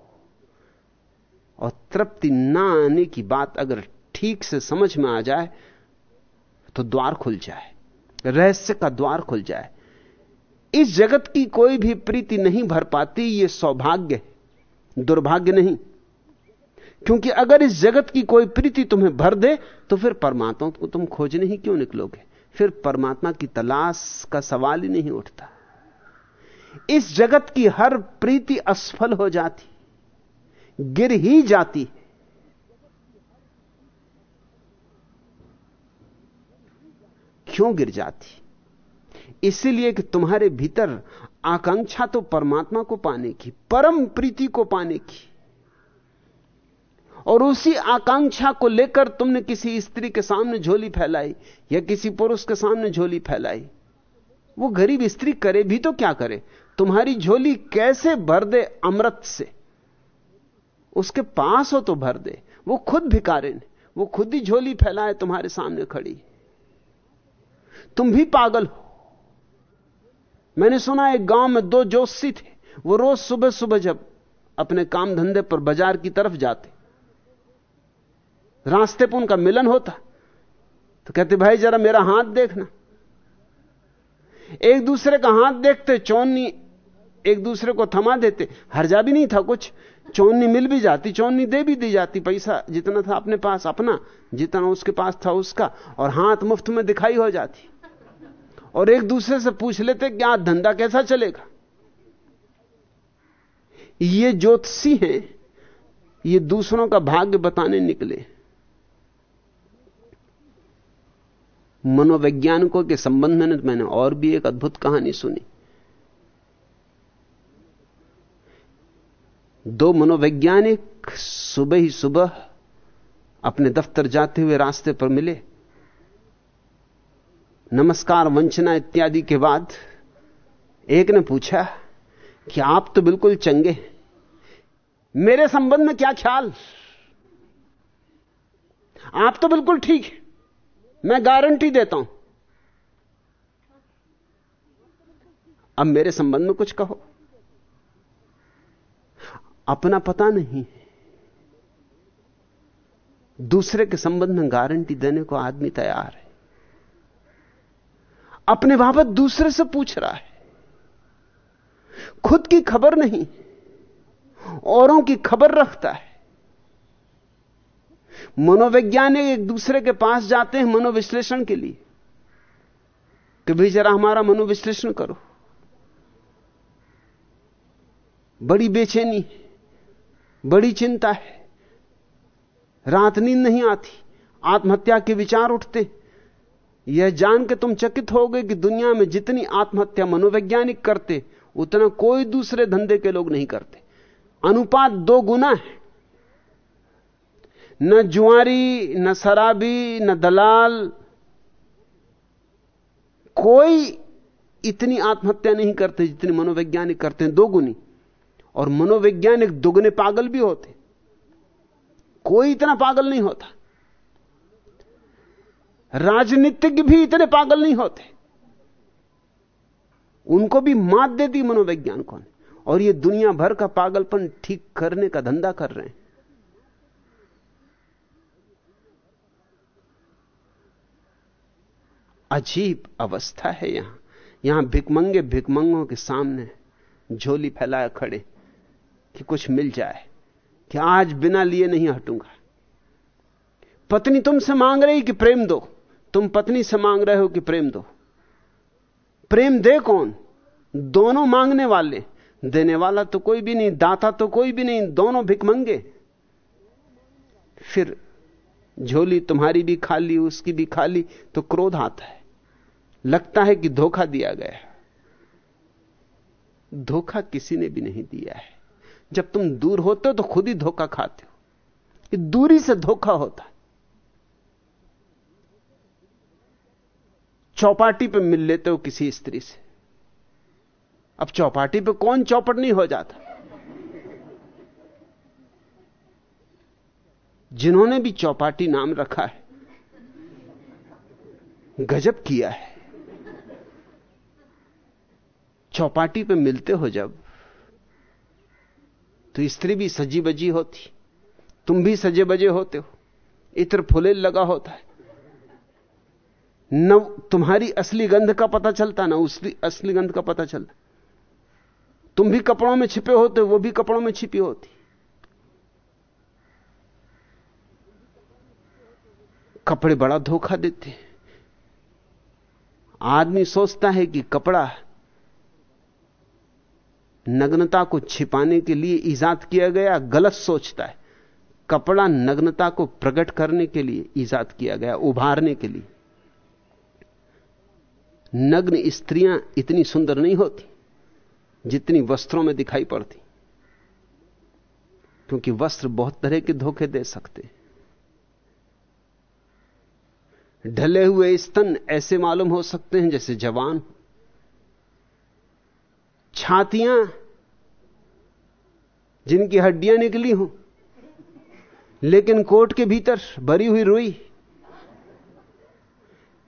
और तृप्ति ना आने की बात अगर ठीक से समझ में आ जाए तो द्वार खुल जाए। रहस्य का द्वार खुल जाए। इस जगत की कोई भी प्रीति नहीं भर पाती यह सौभाग्य है, दुर्भाग्य नहीं। क्योंकि अगर इस जगत की कोई प्रीति तुम्हें भर दे तो फिर परमात्मा को तुम खोजने ही क्यों निकलोगे? फिर परमात्मा की तलाश का सवाल ही नहीं उठता। इस जगत की हर प्रीति असफल हो जाती, गिर ही जाती क्यों गिर जाती? इसलिए कि तुम्हारे भीतर आकांक्षा तो परमात्मा को पाने की, परम प्रीति को पाने की। और उसी आकांक्षा को लेकर तुमने किसी स्त्री के सामने झोली फैलाई या किसी पुरुष के सामने झोली फैलाई। वो गरीब स्त्री करे भी तो क्या करे? तुम्हारी झोली कैसे भर दे अमृत से? उसके पास हो तो भर दे। वो खुद भिकारिन वो खुद ही झोली फैलाए तुम्हारे सामने खड़ी। तुम भी पागल हो मैंने सुना एक गाँव में दो जोशी थे। वो रोज सुबह सुबह जब अपने काम धंधे पर बाज़ार की तरफ़ जाते, रास्ते पर उनका मिलन होता तो कहते, भाई, जरा मेरा हाथ देखना। एक दूसरे का हाथ देखते चौनी एक दूसरे को थमा देते। हर्जा भी नहीं था कुछ। चौनी मिल भी जाती चौनी दे भी दी जाती। पैसा जितना था अपने पास, अपना, जितना उसके पास था उसका, और हाथ मुफ़्त में दिखाई हो जाती। और एक दूसरे से पूछ लेते कि आज धंधा कैसा चलेगा? ये ज्योतिषी हैं, ये दूसरों का भाग्य बताने निकले। मनोवैज्ञानिकों के संबंध में मैंने और भी एक अद्भुत कहानी सुनी। दो मनोवैज्ञानिक सुबह ही सुबह अपने दफ्तर जाते हुए रास्ते पर मिले। नमस्कार, वंचना इत्यादि के बाद एक ने पूछा कि आप तो बिल्कुल चंगे मेरे संबंध में क्या ख्याल? आप तो बिल्कुल ठीक है। मैं गारंटी देता हूँ। अब मेरे संबंध में कुछ कहो। अपना पता नहीं दूसरे के संबंध में गारंटी देने को आदमी तैयार है। अपने बाबत दूसरे से पूछ रहा है। खुद की खबर नहीं, औरों की खबर रखता है। मनोवैज्ञानिक एक दूसरे के पास जाते हैं मनोविश्लेषण के लिए, कि भाई जरा हमारा मनोविश्लेषण करो। बड़ी बेचैनी, बड़ी चिंता है। रात नींद नहीं आती, आत्महत्या के विचार उठते। यह जान के तुम चकित हो कि दुनिया में जितनी आत्महत्या मनोवैज्ञानिक करते, उतना कोई दूसरे धंधे के लोग नहीं करते। अनुपात दो गुना है। न जुआरी, न शराबी, न दलाल, कोई इतनी आत्महत्या नहीं करते जितनी मनोवैज्ञानिक करते हैं, दो गुनी। और मनोवैज्ञानिक दुगने पागल भी होते। कोई इतना पागल नहीं होता। राजनीतिज्ञ भी इतने पागल नहीं होते। उनको भी मात देती मनोवैज्ञानिकों ने। और ये दुनिया भर का पागलपन ठीक करने का धंधा कर रहे हैं। अजीब अवस्था है यहाँ। यहाँ भिकमंगे भिकमंगों के सामने झोली फैलाए खड़े कि कुछ मिल जाए, कि आज बिना लिए नहीं हटूँगा। पत्नी तुमसे मांग रही कि प्रेम दो। तुम पत्नी से मांग रहे हो कि प्रेम दो। प्रेम दे कौन? दोनों मांगने वाले। देने वाला तो कोई भी नहीं, दाता तो कोई भी नहीं, दोनों भिकमंगे। फिर झोली तुम्हारी भी खाली उसकी भी खाली तो क्रोध आता है। लगता है कि धोखा दिया गया धोखा किसी ने भी नहीं दिया है। जब तुम दूर होते हो तो खुद ही धोखा खाते हो। दूरी से धोखा होता है। चौपाटी पे मिल लेते हो किसी स्त्री से। अब चौपाटी पे कौन चौपट नहीं हो जाता? जिन्होंने भी चौपाटी नाम रखा है, गजब किया है। चौपाटी पे मिलते हो जब तो स्त्री भी सजी बजी होती, तुम भी सजे बजे होते हो, इत्र फुले लगा होता है। न, तुम्हारी असली गंध का पता चलता ना उसकी असली गंध का पता चलता। तुम भी कपड़ों में छिपे होते, वो भी कपड़ों में छिपी होती। कपड़े बड़ा धोखा देते हैं। आदमी सोचता है कि कपड़ा नग्नता को छिपाने के लिए ईजाद किया गया, गलत सोचता है। कपड़ा नग्नता को प्रकट करने के लिए ईजाद किया गया, उभारने के लिए। नग्न स्त्रियाँ इतनी सुंदर नहीं होती, जितनी वस्त्रों में दिखाई पड़ती। क्योंकि वस्त्र बहुत तरह के धोखे दे सकते ढले हुए स्तन ऐसे मालूम हो सकते हैं जैसे जवान। छातियाँ जिनकी हड्डियाँ निकली हों, लेकिन कोट के भीतर भरी हुई रुई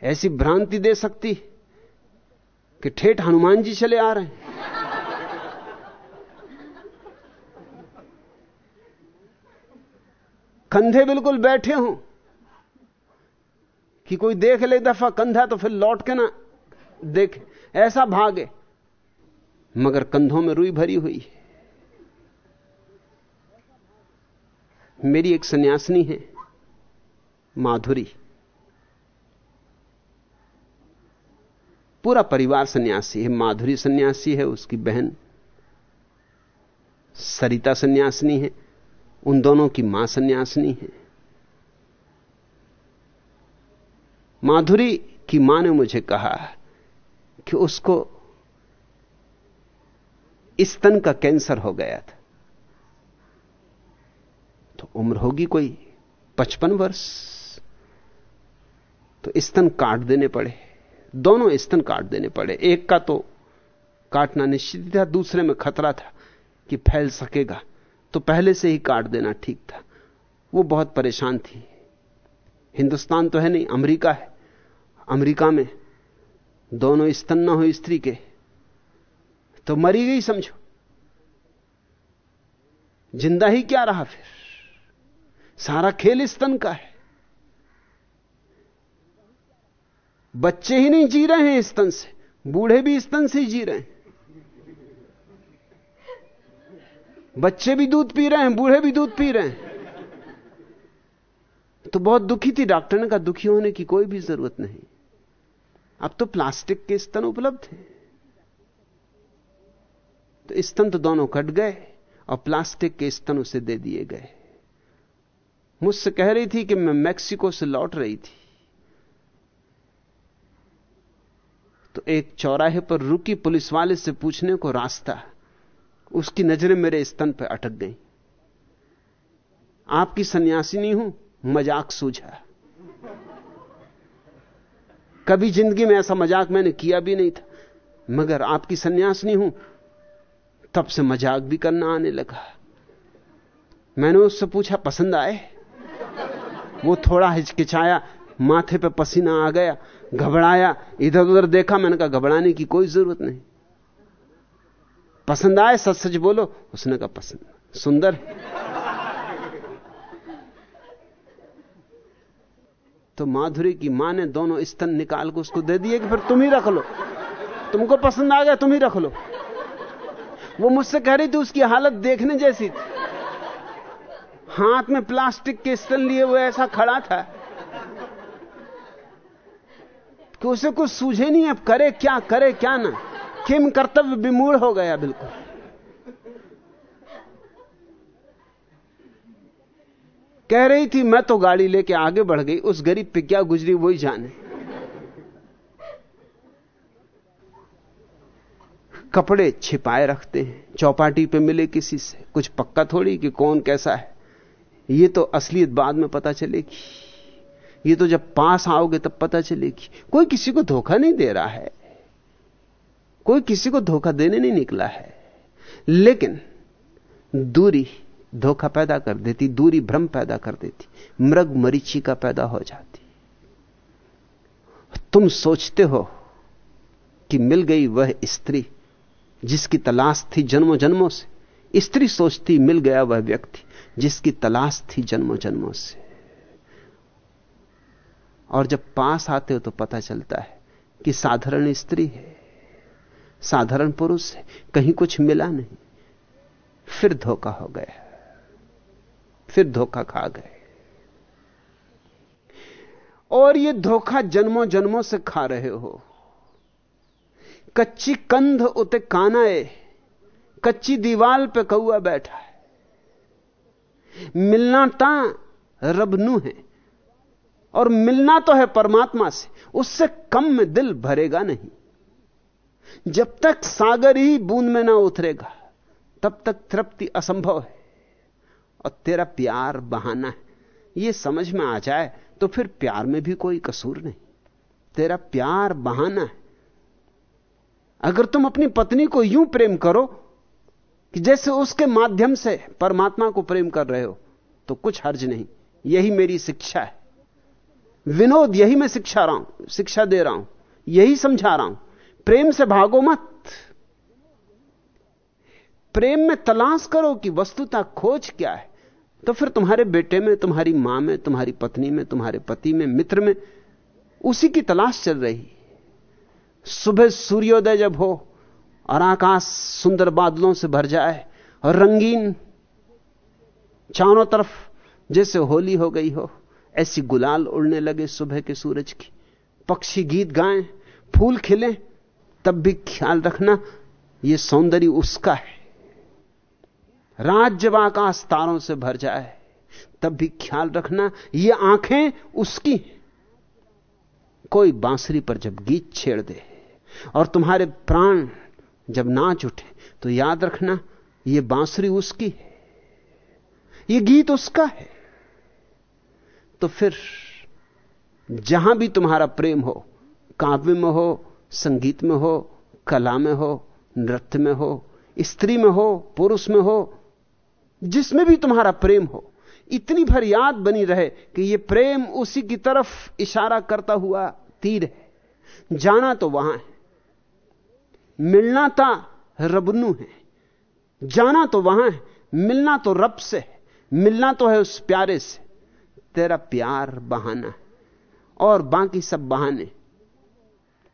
ऐसी भ्रांति दे सकती कि ठेठ हनुमान जी चले आ रहे हैं। कंधे बिल्कुल बैठे हों कि कोई देख ले दफ़ा कंधा तो फिर लौट के ना देख। ऐसा भागे, मगर कंधों में रुई भरी हुई है। मेरी एक सन्यासिनी है, माधुरी। पूरा परिवार सन्यासी है, माधुरी सन्यासी है, उसकी बहन सरिता सन्यासिनी है, उन दोनों की माँ सन्यासिनी है। माधुरी की माँ ने मुझे कहा कि उसको स्तन का कैंसर हो गया था। तो उम्र होगी कोई पचपन वर्ष तो स्तन काट देने पड़े। दोनों स्तन काट देने पड़े। एक का तो काटना निश्चित था, दूसरे में खतरा था कि फैल सकेगा। तो पहले से ही काट देना ठीक था। वो बहुत परेशान थी। हिंदुस्तान तो है नहीं, अमेरिका है। अमेरिका में दोनों स्तन न हो स्त्री के। तो मरी गई समझो। ज़िंदा ही क्या रहा फिर? सारा खेल स्तन का है। बच्चे ही नहीं जी रहे हैं स्तन से। बूढ़े भी स्तन से ही जी रहे हैं। बच्चे भी दूध पी रहे हैं, बूढ़े भी दूध पी रहे हैं। तो बहुत दुखी थी डॉक्टर ने कहा, दुखी होने की कोई भी ज़रूरत नहीं। अब तो प्लास्टिक के स्तन उपलब्ध हैं। तो स्तन तो दोनों कट गए और प्लास्टिक के स्तन उसे दे दिए गए। मुझसे कह रही थी कि मैं मैक्सिको से लौट रही थी। तो एक चौराहे पर रुकी पुलिस वाले से पूछने को रास्ता उसकी नज़रें मेरे स्तन पर अटक गई। आपकी सन्यासी नहीं हूँ, मज़ाक सूझा कभी ज़िंदगी में ऐसा मज़ाक मैंने किया भी नहीं था, मगर आपकी सन्यास नहीं हूँ, तब से मज़ाक भी करना आने लगा। मैंने उससे पूछा, पसंद आए? वो थोड़ा हिचकिचाया माथे पे पसीना आ गया, घबराया इधर उधर देखा, मैंने कहा, घबराने की कोई ज़रूरत नहीं। पसंद आए सच सच बोलो, उसने कहा, पसंद, सुंदर तो माधुरी की माँ ने दोनों स्तन निकाल के उसको दे दिए कि फिर तुम ही रख लो। तुमको पसंद आ गया, तुम ही रख लो। वो मुझसे कह रही थी, उसकी हालत देखने जैसी थी। हाथ में प्लास्टिक के स्तन लिए वो ऐसा खड़ा था। कि उसे कुछ सूझे नहीं, अब करे क्या करे क्या ना। किम कर्तव्य विमूढ़ हो गया, बिल्कुल। कह रही थी, मैं तो गाड़ी लेके आगे बढ़ गई, उस गरीब पे क्या गुजरी, वही जाने। कपड़े छिपाए रखते हैं, चौपाटी पे मिले किसी से। कुछ पक्का थोड़ी कि कौन कैसा है। ये तो असलियत बाद में पता चलेगी। ये तो जब पास आओगे तब पता चलेगी। कोई किसी को धोखा नहीं दे रहा है। कोई किसी को धोखा देने नहीं निकला है। लेकिन दूरी धोखा पैदा कर देती, दूरी भ्रम पैदा कर देती, मृग मरीची का पैदा हो जाती। तुम सोचते हो कि मिल गई वह स्त्री जिसकी तलाश थी जन्मों जन्मों से। स्त्री सोचती मिल गया वह व्यक्ति जिसकी तलाश थी जन्मों जन्मों से। और जब पास आते हो तो पता चलता है कि साधारण स्त्री है, साधारण पुरुष है, कहीं कुछ मिला नहीं। फिर धोखा हो गया, फिर धोखा खा गए। और ये धोखा जन्मों जन्मों से खा रहे हो। कच्ची कंध उते कानाए कच्ची दीवाल पे कौआ बैठा है। मिलना ता रबनू है। और मिलना तो है परमात्मा से, उससे कम में दिल भरेगा नहीं। जब तक सागर ही बूंद में ना उतरेगा, तब तक तृप्ति असंभव है और तेरा प्यार बहाना है। यह समझ में आ जाए तो फिर प्यार में भी कोई कसूर नहीं। तेरा प्यार बहाना है। अगर तुम अपनी पत्नी को यूँ प्रेम करो कि जैसे उसके माध्यम से परमात्मा को प्रेम कर रहे हो तो कुछ हर्ज नहीं। यही मेरी शिक्षा है। विनोद, यही मैं शिक्षा रहा हूँ, शिक्षा दे रहा हूँ, यही समझा रहा हूँ। प्रेम से भागो मत। प्रेम में तलाश करो कि वस्तुता खोज क्या है। तो फिर तुम्हारे बेटे में, तुम्हारी माँ में, तुम्हारी पत्नी में, तुम्हारे पति में, मित्र में, उसी की तलाश चल रही। सुबह सूर्योदय जब हो और आकाश सुंदर बादलों से भर जाए और रंगीन चारों तरफ़ जैसे होली हो गई हो। ऐसी गुलाल उड़ने लगे सुबह के सूरज की। पक्षी गीत गाएँ, फूल खिले, तब भी ख्याल रखना यह सौंदर्य उसका है। रात जब आकाश तारों से भर जाए, तब भी ख्याल रखना, ये आँखें उसकी कोई बांसुरी पर जब गीत छेड़ दे और तुम्हारे प्राण जब नाच उठे तो याद रखना, ये बांसुरी उसकी है। ये गीत उसका है। तो फिर जहाँ भी तुम्हारा प्रेम हो, काव्य में हो, संगीत में हो, कला में हो, नृत्य में हो, स्त्री में हो, पुरुष में हो, जिसमें भी तुम्हारा प्रेम हो, इतनी भर याद बनी रहे कि यह प्रेम उसी की तरफ़ इशारा करता हुआ तीर है। जाना तो वहाँ है। मिलना था रबनू है। जाना तो वहाँ है। मिलना तो रब से है। मिलना तो है उस प्यारे से। तेरा प्यार बहाना और बाकी सब बहाने।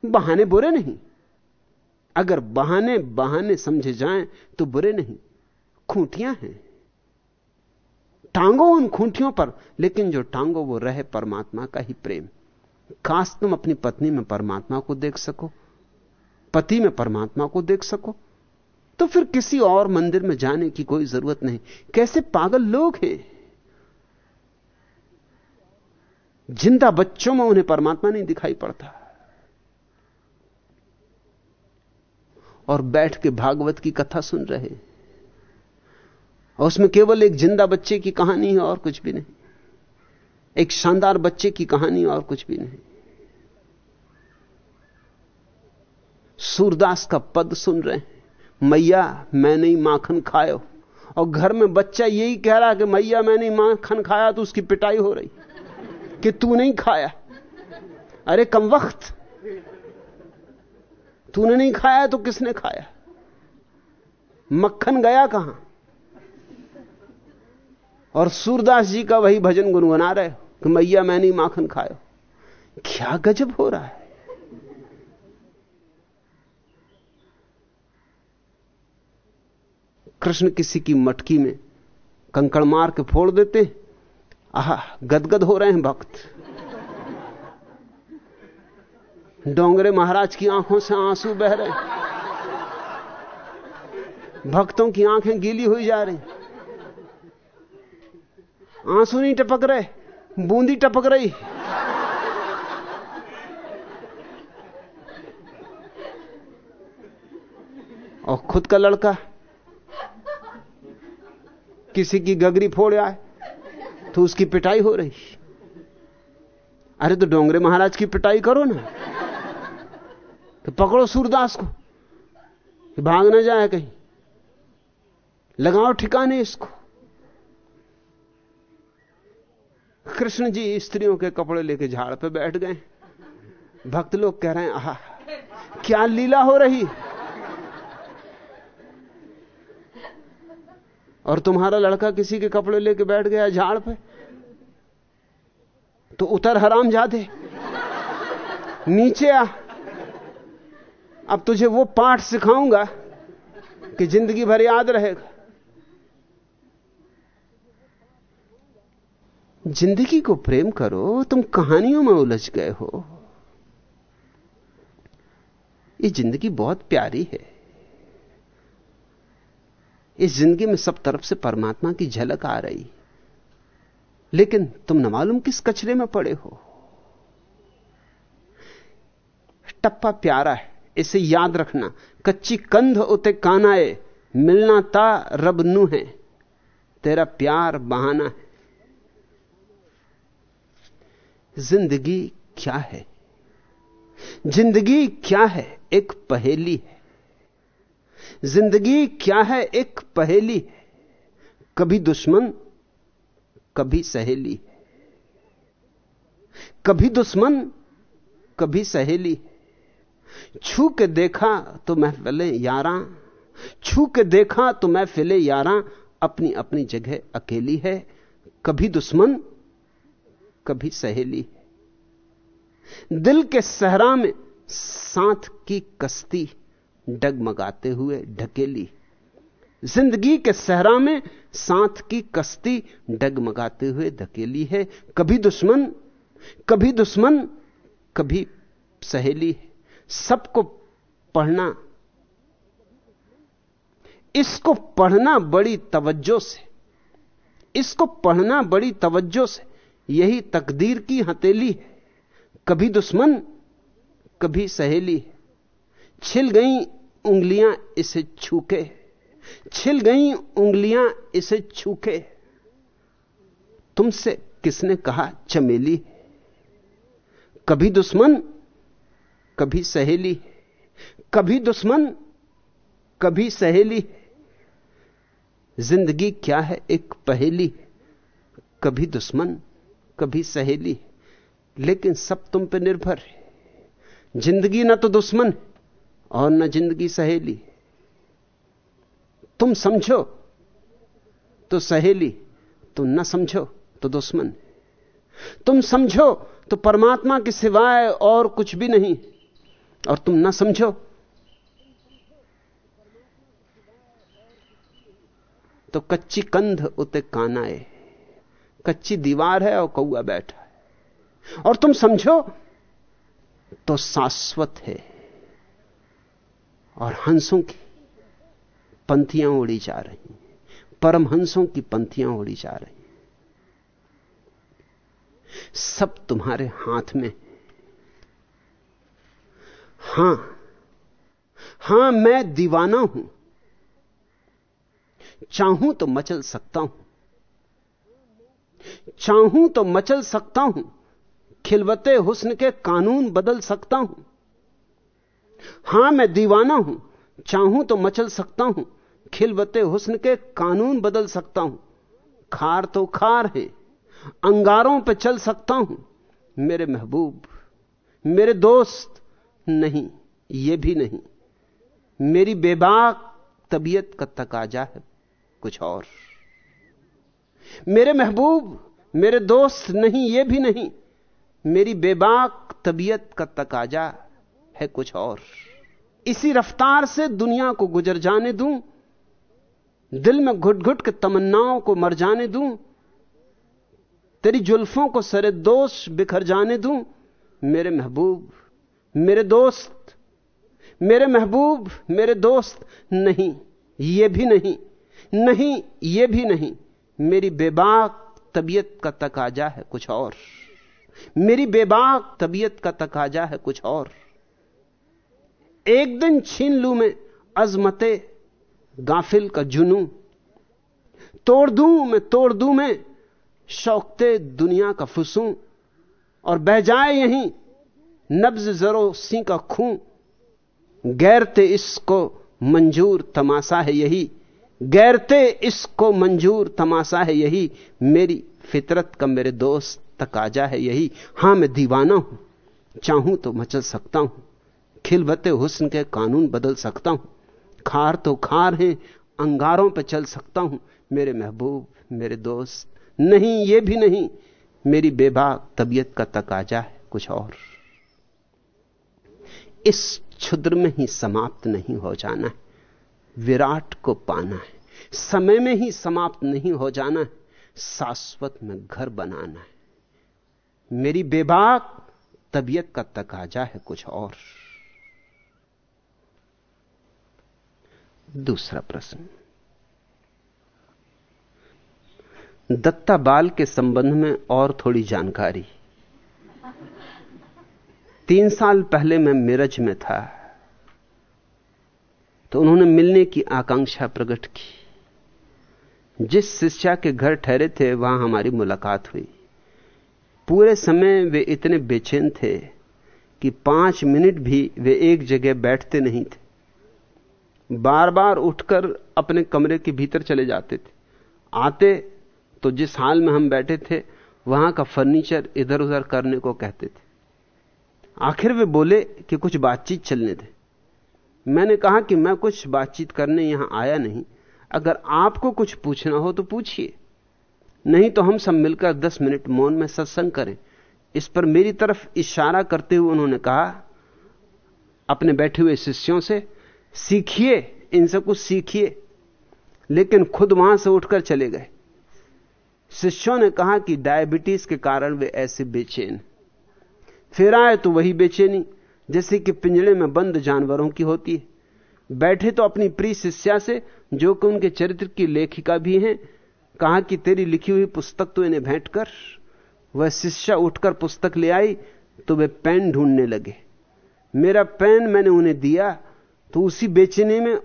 बहाने बुरे नहीं। अगर बहाने बहाने समझे जाएँ तो बुरे नहीं। खूंटियाँ हैं। टांगो उन खूंटियों पर, लेकिन जो टांगो वो रहे परमात्मा का ही प्रेम। खास तुम अपनी पत्नी में परमात्मा को देख सको। पति में परमात्मा को देख सको। तो फिर किसी और मंदिर में जाने की कोई ज़रूरत नहीं। कैसे पागल लोग हैं? ज़िंदा बच्चों में उन्हें परमात्मा नहीं दिखाई पड़ता। और बैठ के भागवत की कथा सुन रहे और उसमें केवल एक ज़िंदा बच्चे की कहानी है और कुछ भी नहीं। एक शानदार बच्चे की कहानी और कुछ भी नहीं। सूरदास का पद सुन रहे हैं। मैया, मैं नहीं माखन खायो। और घर में बच्चा यही कह रहा कि मैया, मैं नहीं माखन खाया तो उसकी पिटाई हो रही। कि तू नहीं खाया। अरे कम वक्त। तूने नहीं खाया तो किसने खाया? मक्खन गया कहाँ? और सूरदास जी का वही भजन गुनगुना रहे कि मैया मैं नहीं माखन खायो। क्या गजब हो रहा है? कृष्ण किसी की मटकी में कंकड़ मार के फोड़ देते आह, गदगद हो रहे हैं भक्त। डोंगरे महाराज की आँखों से आँसू बह रहे भक्तों की आँखें गीली हुई जा रही आँसू नहीं टपक रहे, बूंदी टपक रही। और खुद का लड़का, किसी की गगरी फोड़ आए। तो उसकी पिटाई हो रही। अरे तो डोंगरे महाराज की पिटाई करो ना। तो पकड़ो सूरदास को। भाग ना जाए कहीं। लगाओ ठिकाने इसको। कृष्ण जी स्त्रियों के कपड़े लेके झाड़ पे बैठ गए। भक्त लोग कह रहे हैं, आह, क्या लीला हो रही? और तुम्हारा लड़का किसी के कपड़े लेके बैठ गया झाड़ पे तो उतर हराम जादे नीचे आ। अब तुझे वो पाठ सिखाऊँगा कि ज़िंदगी भर याद रहेगा। ज़िंदगी को प्रेम करो, तुम कहानियों में उलझ गए हो। ये ज़िंदगी बहुत प्यारी है। इस ज़िंदगी में सब तरफ़ से परमात्मा की झलक आ रही लेकिन तुम न मालूम किस कचरे में पड़े हो। टप्पा प्यारा है, इसे याद रखना। कच्ची कंध उते कानाए मिलना ता रब नू है। तेरा प्यार बहाना है। ज़िंदगी क्या है? ज़िंदगी क्या है? एक पहेली है। ज़िंदगी क्या है एक पहेली? कभी दुश्मन, कभी सहेली। कभी दुश्मन, कभी सहेली। छू के देखा तो मैं महफिले यारा। छू के देखा तो महफिले यारा। अपनी अपनी जगह अकेली है। कभी दुश्मन, कभी सहेली। दिल के सहरा में साथ की कश्ती। डगमगाते हुए ढकेली। ज़िंदगी के सहरा में साथ की कश्ती डगमगाते हुए धकेली है। कभी दुश्मन कभी दुश्मन, कभी सहेली है। सबको पढ़ना, इसको पढ़ना बड़ी तवज्जो से, इसको पढ़ना बड़ी तवज्जो से, यही तकदीर की हथेली है। कभी दुश्मन, कभी सहेली है। छिल गई उंगलियाँ, इसे छूके। छिल गई उंगलियाँ, इसे छूके। तुमसे किसने कहा, चमेली? कभी दुश्मन, कभी सहेली। कभी दुश्मन, कभी सहेली। ज़िंदगी क्या है एक पहेली? कभी दुश्मन, कभी सहेली। लेकिन सब तुम पे निर्भर है। ज़िंदगी ना तो दुश्मन और न ज़िंदगी सहेली। तुम समझो तो सहेली, तुम न समझो तो दुश्मन। तुम समझो तो परमात्मा के सिवाय और कुछ भी नहीं, और तुम ना समझो। तो कच्ची कंध उते कानाए कच्ची दीवार है और कौआ बैठा है। और तुम समझो तो शाश्वत है। और हंसों की पंथियाँ उड़ी जा रही परमहंसों की पंथियाँ उड़ी जा रही सब तुम्हारे हाथ में। हाँ हाँ, मैं दीवाना हूँ। चाहूँ तो मचल सकता हूँ। चाहूँ तो मचल सकता हूँ। खिलवते हुस्न के कानून बदल सकता हूँ। हाँ, मैं दीवाना हूँ। चाहूँ तो मचल सकता हूँ। खिलवते हुस्न के कानून बदल सकता हूँ। खार तो खार है। अंगारों पर चल सकता हूँ। मेरे महबूब, मेरे दोस्त नहीं, ये भी नहीं। मेरी बेबाक तबीयत का तकाजा है कुछ और। मेरे महबूब, मेरे दोस्त नहीं, ये भी नहीं। मेरी बेबाक तबीयत का तकाजा है कुछ और। इसी रफ्तार से दुनिया को गुजर जाने दूँ, दिल में घुट घुट के तमन्नाओं को मर जाने दूँ, तेरी जुल्फों को सरे दोष बिखर जाने दूँ, मेरे महबूब, मेरे दोस्त, मेरे महबूब, मेरे दोस्त, नहीं, ये भी नहीं नहीं, ये भी नहीं, मेरी बेबाक तबीयत का तकाजा है कुछ और। मेरी बेबाक तबीयत का तकाजा है कुछ और। एक दिन छीन लू मैं अजमते गाफिल का जुनू। तोड़ दूँ मैं, तोड़ दूँ मैं, शौकते दुनिया का फुसू। और बह जाए यहीं, नब्ज जरो सी का खूं। गैरते इसको मंजूर, तमाशा है यही। गैरते इसको मंजूर, तमाशा है यही। मेरी फितरत का मेरे दोस्त तकाजा है यही। हाँ, मैं दीवाना हूँ। चाहूँ तो मचल सकता हूँ। खिलबते हुस्न के कानून बदल सकता हूँ। खार तो खार हैं, अंगारों पर चल सकता हूँ। मेरे महबूब, मेरे दोस्त, नहीं, ये भी नहीं। मेरी बेबाक तबीयत का तकाजा है, कुछ और। इस क्षुद्र में ही समाप्त नहीं हो जाना है। विराट को पाना है। समय में ही समाप्त नहीं हो जाना है। शाश्वत में घर बनाना है। मेरी बेबाक तबीयत का तकाजा है, कुछ और। दूसरा प्रश्न। दत्ता बाल के संबंध में और थोड़ी जानकारी। तीन साल पहले मैं मिरज में था तो उन्होंने मिलने की आकांक्षा प्रकट की। जिस शिष्या के घर ठहरे थे, वहाँ हमारी मुलाकात हुई। पूरे समय वे इतने बेचैन थे कि पाँच मिनट भी वे एक जगह बैठते नहीं थे। बार बार उठकर अपने कमरे के भीतर चले जाते थे। आते तो जिस हाल में हम बैठे थे, वहाँ का फर्नीचर इधर उधर करने को कहते थे। आखिर वे बोले कि कुछ बातचीत चलने दे। मैंने कहा कि मैं कुछ बातचीत करने यहाँ आया नहीं। अगर आपको कुछ पूछना हो तो पूछिए। नहीं तो हम सब मिलकर दस मिनट मौन में सत्संग करें। इस पर मेरी तरफ़ इशारा करते हुए उन्होंने कहा, अपने बैठे हुए शिष्यों से सीखिए इनसे कुछ सीखिए। लेकिन खुद वहाँ से उठकर चले गए। शिष्यों ने कहा कि डायबिटीज़ के कारण वे ऐसे बेचैन। फिर आए तो वही बेचैनी, जैसे कि पिंजड़े में बंद जानवरों की होती है। बैठे तो अपनी प्रिय शिष्या से, जो कि उनके चरित्र की लेखिका भी हैं, कहा कि तेरी लिखी हुई पुस्तक तो इन्हें भेंट कर। वह शिष्या उठकर पुस्तक ले आई तो वे पेन ढूँढने लगे। मेरा पेन मैंने उन्हें दिया तो उसी बेचने में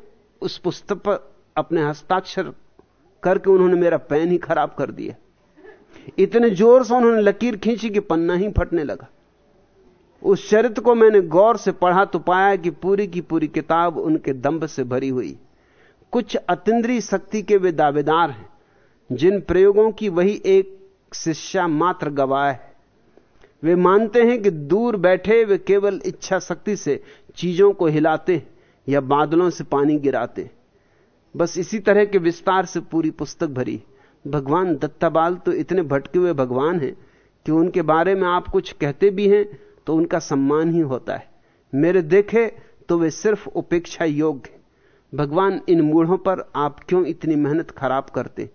उस पुस्तक पर अपने हस्ताक्षर करके उन्होंने मेरा पेन ही खराब कर दिया। इतने ज़ोर से उन्होंने लकीर खींची कि पन्ना ही फटने लगा। उस चरित्र को मैंने गौर से पढ़ा तो पाया कि पूरी की पूरी किताब उनके दंभ से भरी हुई। कुछ अतिद्रीय शक्ति के वे दावेदार हैं, जिन प्रयोगों की वही एक शिष्या मात्र गवाह है। वे मानते हैं कि दूर बैठे वे केवल इच्छा शक्ति से चीज़ों को हिलाते हैं। या बादलों से पानी गिराते। बस इसी तरह के विस्तार से पूरी पुस्तक भरी। भगवान दत्ताबाल तो इतने भटके हुए भगवान हैं कि उनके बारे में आप कुछ कहते भी हैं तो उनका सम्मान ही होता है। मेरे देखे तो वे सिर्फ़ उपेक्षा योग्य भगवान इन मूढ़ों पर आप क्यों इतनी मेहनत खराब करते?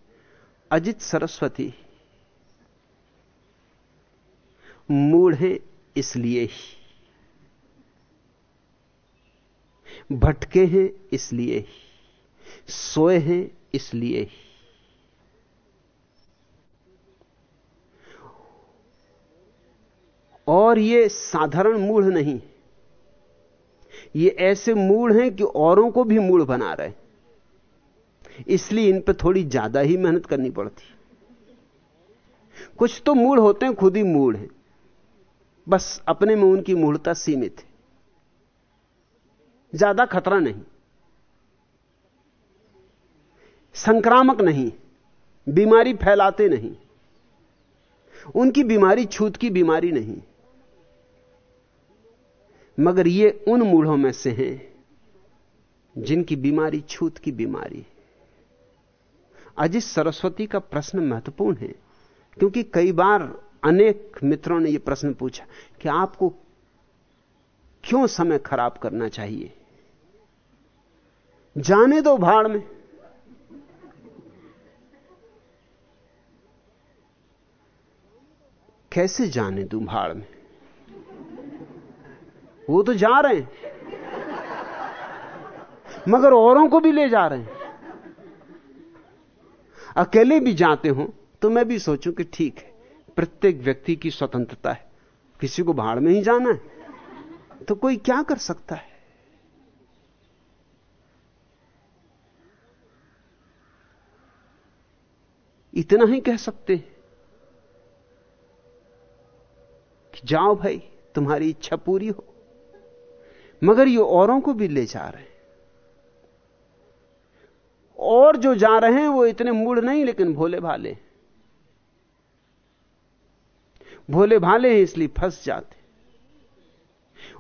अजित सरस्वती। मूढ़ हैं इसलिए ही। भटके हैं इसलिए ही, सोए हैं इसलिए ही। और ये साधारण मूढ़ नहीं ये ऐसे मूढ़ हैं कि औरों को भी मूढ़ बना रहे इसलिए इन पर थोड़ी ज़्यादा ही मेहनत करनी पड़ती। कुछ तो मूढ़ होते हैं, खुद ही मूढ़ हैं। बस अपने में उनकी मूढ़ता सीमित है। ज़्यादा खतरा नहीं। संक्रामक नहीं। बीमारी फैलाते नहीं। उनकी बीमारी छूत की बीमारी नहीं। मगर ये उन मूढ़ों में से हैं जिनकी बीमारी छूत की बीमारी अजित सरस्वती का प्रश्न महत्वपूर्ण है, क्योंकि कई बार अनेक मित्रों ने यह प्रश्न पूछा कि आपको क्यों समय खराब करना चाहिए? जाने दो भाड़ में। कैसे जाने दू भाड़ में? वो तो जा रहे हैं, मगर औरों को भी ले जा रहे हैं। अकेले भी जाते हो तो मैं भी सोचूं कि ठीक है, प्रत्येक व्यक्ति की स्वतंत्रता है, किसी को भाड़ में ही जाना है तो कोई क्या कर सकता है? इतना ही कह सकते हैं कि जाओ भाई, तुम्हारी इच्छा पूरी हो, मगर ये औरों को भी ले जा रहे हैं। और जो जा रहे हैं, वो इतने मूड नहीं, लेकिन भोले भाले भोले भाले हैं, इसलिए फंस जाते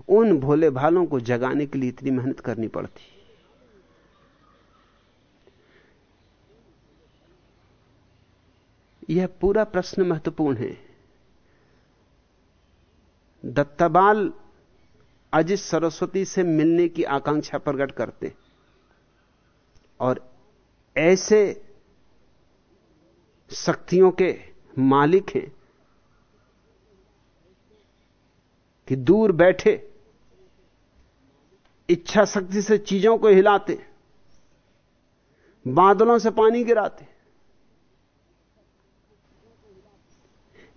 उन भोले भालों को जगाने के लिए इतनी मेहनत करनी पड़ती। यह पूरा प्रश्न महत्वपूर्ण है। दत्ताबाल अजित सरस्वती से मिलने की आकांक्षा प्रकट करते और ऐसे शक्तियों के मालिक हैं कि दूर बैठे इच्छा शक्ति से चीज़ों को हिलाते, बादलों से पानी गिराते।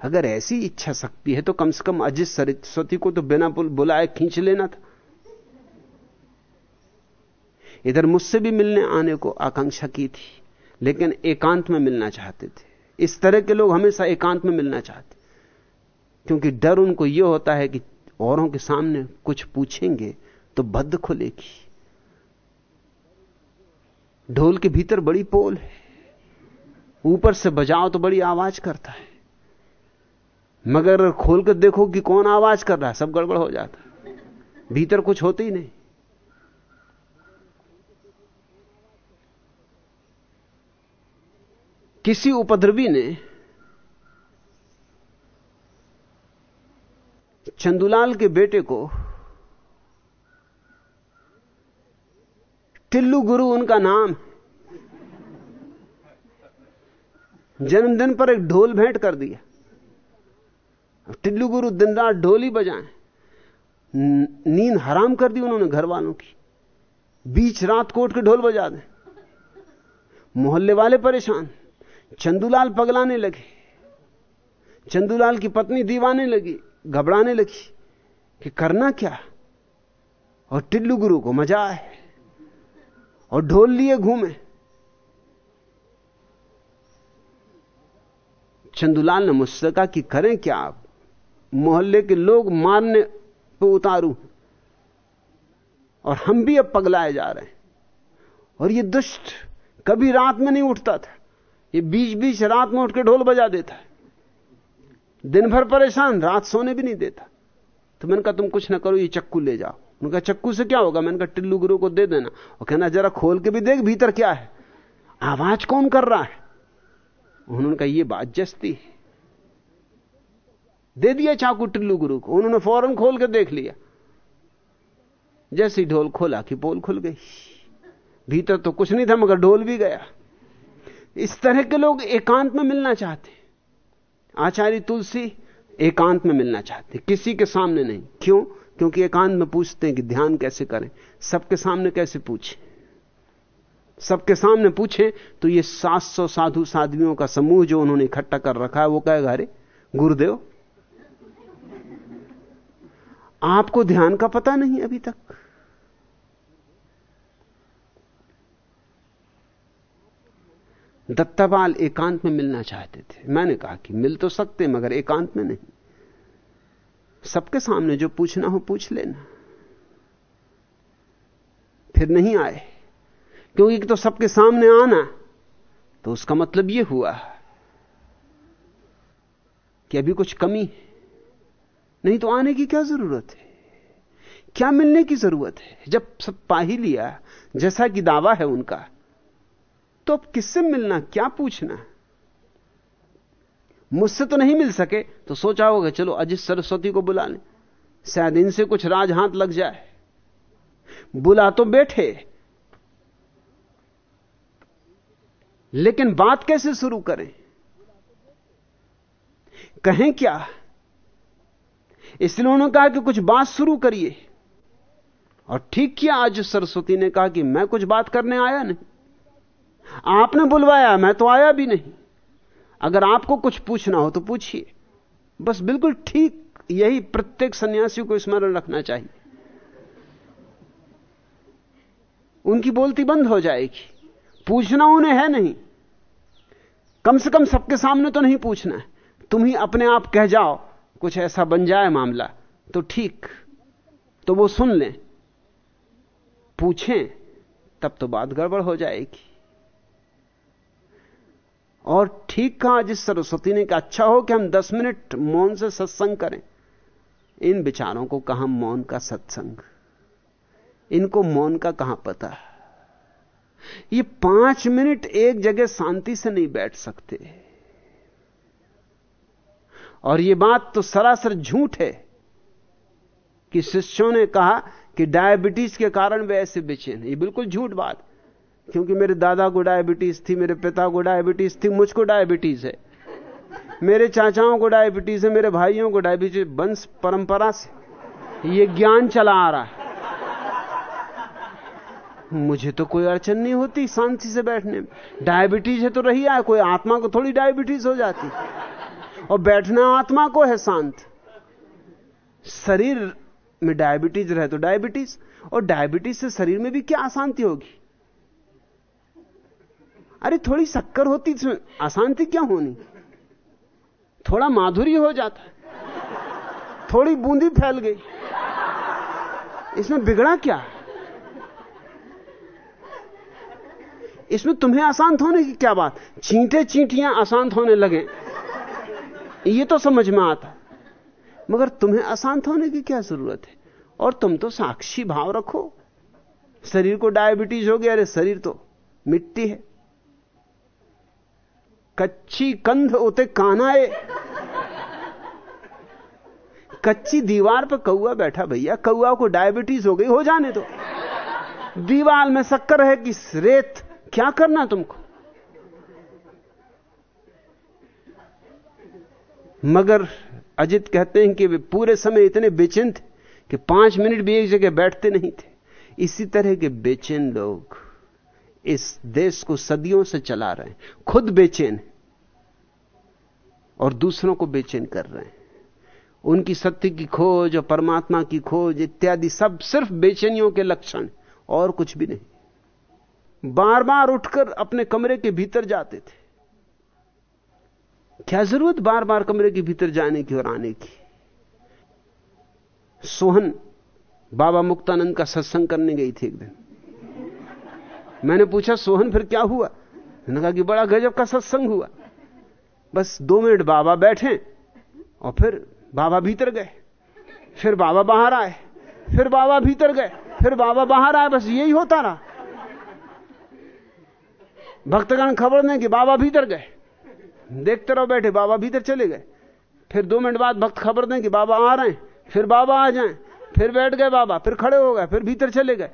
अगर ऐसी इच्छा शक्ति है तो कम से कम अजित सरस्वती को तो बिना बुलाए खींच लेना था। इधर मुझसे भी मिलने आने को आकांक्षा की थी, लेकिन एकांत में मिलना चाहते थे। इस तरह के लोग हमेशा एकांत में मिलना चाहते। क्योंकि डर उनको यह होता है कि औरों के सामने कुछ पूछेंगे तो बद्ध खुलेगी। ढोल के भीतर बड़ी पोल है। ऊपर से बजाओ तो बड़ी आवाज़ करता है। मगर खोल कर देखो कि कौन आवाज़ कर रहा है, सब गड़बड़ हो जाता भीतर कुछ होते ही नहीं। किसी उपद्रवी ने चंदुलाल के बेटे को टिल्लू गुरु उनका नाम जन्मदिन पर एक ढोल भेंट कर दिया। टिल्लू गुरु दिन रात ढोल बजाएँ। नींद हराम कर दी उन्होंने घर वालों की। बीच रात कोट के ढोल बजा दें। मोहल्ले वाले परेशान। चंदूलाल पगलाने लगे। चंदूलाल की पत्नी दीवाने लगी, घबराने लगी कि करना क्या? और टिल्लू गुरु को मज़ा आए। और ढोल लिए घूमे। चंदूलाल ने मुझसे कहा कि करें क्या आप? मोहल्ले के लोग मारने पे उतारू और हम भी अब पगलाए जा रहे हैं। और ये दुष्ट कभी रात में नहीं उठता था। ये बीच बीच रात में उठ के ढोल बजा देता है। दिन भर परेशान, रात सोने भी नहीं देता। तो मैंने कहा, तुम कुछ ना करो, ये चक्कू ले जाओ। उनका चक्कू से क्या होगा? मैंने कहा, टिल्लू गुरु को दे देना। और कहना, जरा खोल के भी देख, भीतर क्या है? आवाज़ कौन कर रहा है? उन्होंने कहा, ये बात जस्ती है। दे दिया चाकू टिल्लू गुरु को। उन्होंने फ़ौरन खोल के देख लिया। जैसे ढोल खोला कि पोल खुल गई। भीतर तो कुछ नहीं था, मगर ढोल भी गया। इस तरह के लोग एकांत में मिलना चाहते आचार्य तुलसी एकांत में मिलना चाहते किसी के सामने नहीं। क्यों? क्योंकि एकांत में पूछते हैं कि ध्यान कैसे करें। सबके सामने कैसे पूछें? सबके सामने पूछें तो ये 700 साधु साधवियों का समूह जो उन्होंने इकट्ठा कर रखा है, वो कहेगा, अरे, गुरुदेव आपको ध्यान का पता नहीं अभी तक। दत्तापाल एकांत में मिलना चाहते थे। मैंने कहा कि मिल तो सकते, मगर एकांत में नहीं। सबके सामने जो पूछना हो पूछ लेना। फिर नहीं आए। क्योंकि तो सबके सामने आना तो उसका मतलब यह हुआ कि अभी कुछ कमी है। नहीं तो आने की क्या ज़रूरत है? क्या मिलने की ज़रूरत है? जब सब पा ही लिया, जैसा कि दावा है उनका तो अब किससे मिलना, क्या पूछना? मुझसे तो नहीं मिल सके तो सोचा होगा, चलो अजित सरस्वती को बुला लें। शायद इनसे कुछ राज हाथ लग जाए। बुला तो बैठे। लेकिन बात कैसे शुरू करें? कहें क्या? इसलिए उन्होंने कहा कि कुछ बात शुरू करिए। और ठीक किया, आज सरस्वती ने कहा कि मैं कुछ बात करने आया नहीं। आपने बुलवाया, मैं तो आया भी नहीं। अगर आपको कुछ पूछना हो तो पूछिए। बस बिल्कुल ठीक यही प्रत्येक सन्यासी को स्मरण रखना चाहिए। उनकी बोलती बंद हो जाएगी। पूछना उन्हें है नहीं। कम से कम सबके सामने तो नहीं पूछना है। तुम ही अपने आप कह जाओ। कुछ ऐसा बन जाए मामला तो ठीक तो वो सुन लें। पूछें, तब तो बात गड़बड़ हो जाएगी। और ठीक कहा जिस सरस्वती ने कहा अच्छा हो कि हम दस मिनट मौन से सत्संग करें। इन विचारों को कहा मौन का सत्संग? इनको मौन का कहाँ पता? ये पाँच मिनट एक जगह शांति से नहीं बैठ सकते। और ये बात तो सरासर झूठ है कि शिष्यों ने कहा कि डायबिटीज़ के कारण वे ऐसे बेचैन ये बिल्कुल झूठ बात, क्योंकि मेरे दादा को डायबिटीज़ थी, मेरे पिता को डायबिटीज़ थी, मुझको डायबिटीज़ है, मेरे चाचाओं को डायबिटीज़ है, मेरे भाइयों को डायबिटीज़ वंश परंपरा से ये ज्ञान चला आ रहा है। मुझे तो कोई अड़चन नहीं होती शांति से बैठने में। डायबिटीज़ है तो रही है कोई आत्मा को थोड़ी डायबिटीज़ हो जाती। और बैठना आत्मा को है शांत। शरीर में डायबिटीज़ रहे तो डायबिटीज़ और डायबिटीज़ से शरीर में भी क्या अशांति होगी? अरे थोड़ी शक्कर होती तो अशांति क्या होनी? थोड़ा माधुरी हो जाता। थोड़ी बूंदी फैल गई। इसमें बिगड़ा क्या? इसमें तुम्हें अशांत होने की क्या बात? चींटे चींटियाँ अशांत होने लगे। ये तो समझ में आता। मगर तुम्हें अशांत होने की क्या ज़रूरत है? और तुम तो साक्षी भाव रखो। शरीर को डायबिटीज़ हो गया, अरे शरीर तो मिट्टी है। कच्ची कंध उते कानाए कच्ची दीवार पर कौआ बैठा, भैया कौआ को डायबिटीज़ हो गई, हो जाने तो दीवार में शक्कर है कि रेत, क्या करना तुमको? मगर अजित कहते हैं कि वे पूरे समय इतने बेचैन थे कि पाँच मिनट भी एक जगह बैठते नहीं थे। इसी तरह के बेचैन लोग इस देश को सदियों से चला रहे हैं। खुद बेचैन और दूसरों को बेचैन कर रहे हैं। उनकी सत्य की खोज और परमात्मा की खोज इत्यादि सब सिर्फ़ बेचैनियों के लक्षण और कुछ भी नहीं। बार बार उठकर अपने कमरे के भीतर जाते थे। क्या ज़रूरत बार बार कमरे के भीतर जाने की और आने की? सोहन बाबा मुक्तानंद का सत्संग करने गई थी एक दिन। मैंने पूछा, सोहन, फिर क्या हुआ? मैंने कहा कि बड़ा गजब का सत्संग हुआ। बस दो मिनट बाबा बैठे और फिर बाबा भीतर गए। फिर बाबा बाहर आए। फिर बाबा भीतर गए। फिर बाबा बाहर आए, बस यही होता रहा। भक्तगण खबर नहीं कि बाबा भीतर गए। देखते रहो बैठे, बाबा भीतर चले गए। फिर दो मिनट बाद भक्त खबर दें कि बाबा आ रहे हैं, फिर बाबा आ जाएँ, फिर बैठ गए बाबा, फिर खड़े हो गए, फिर भीतर चले गए।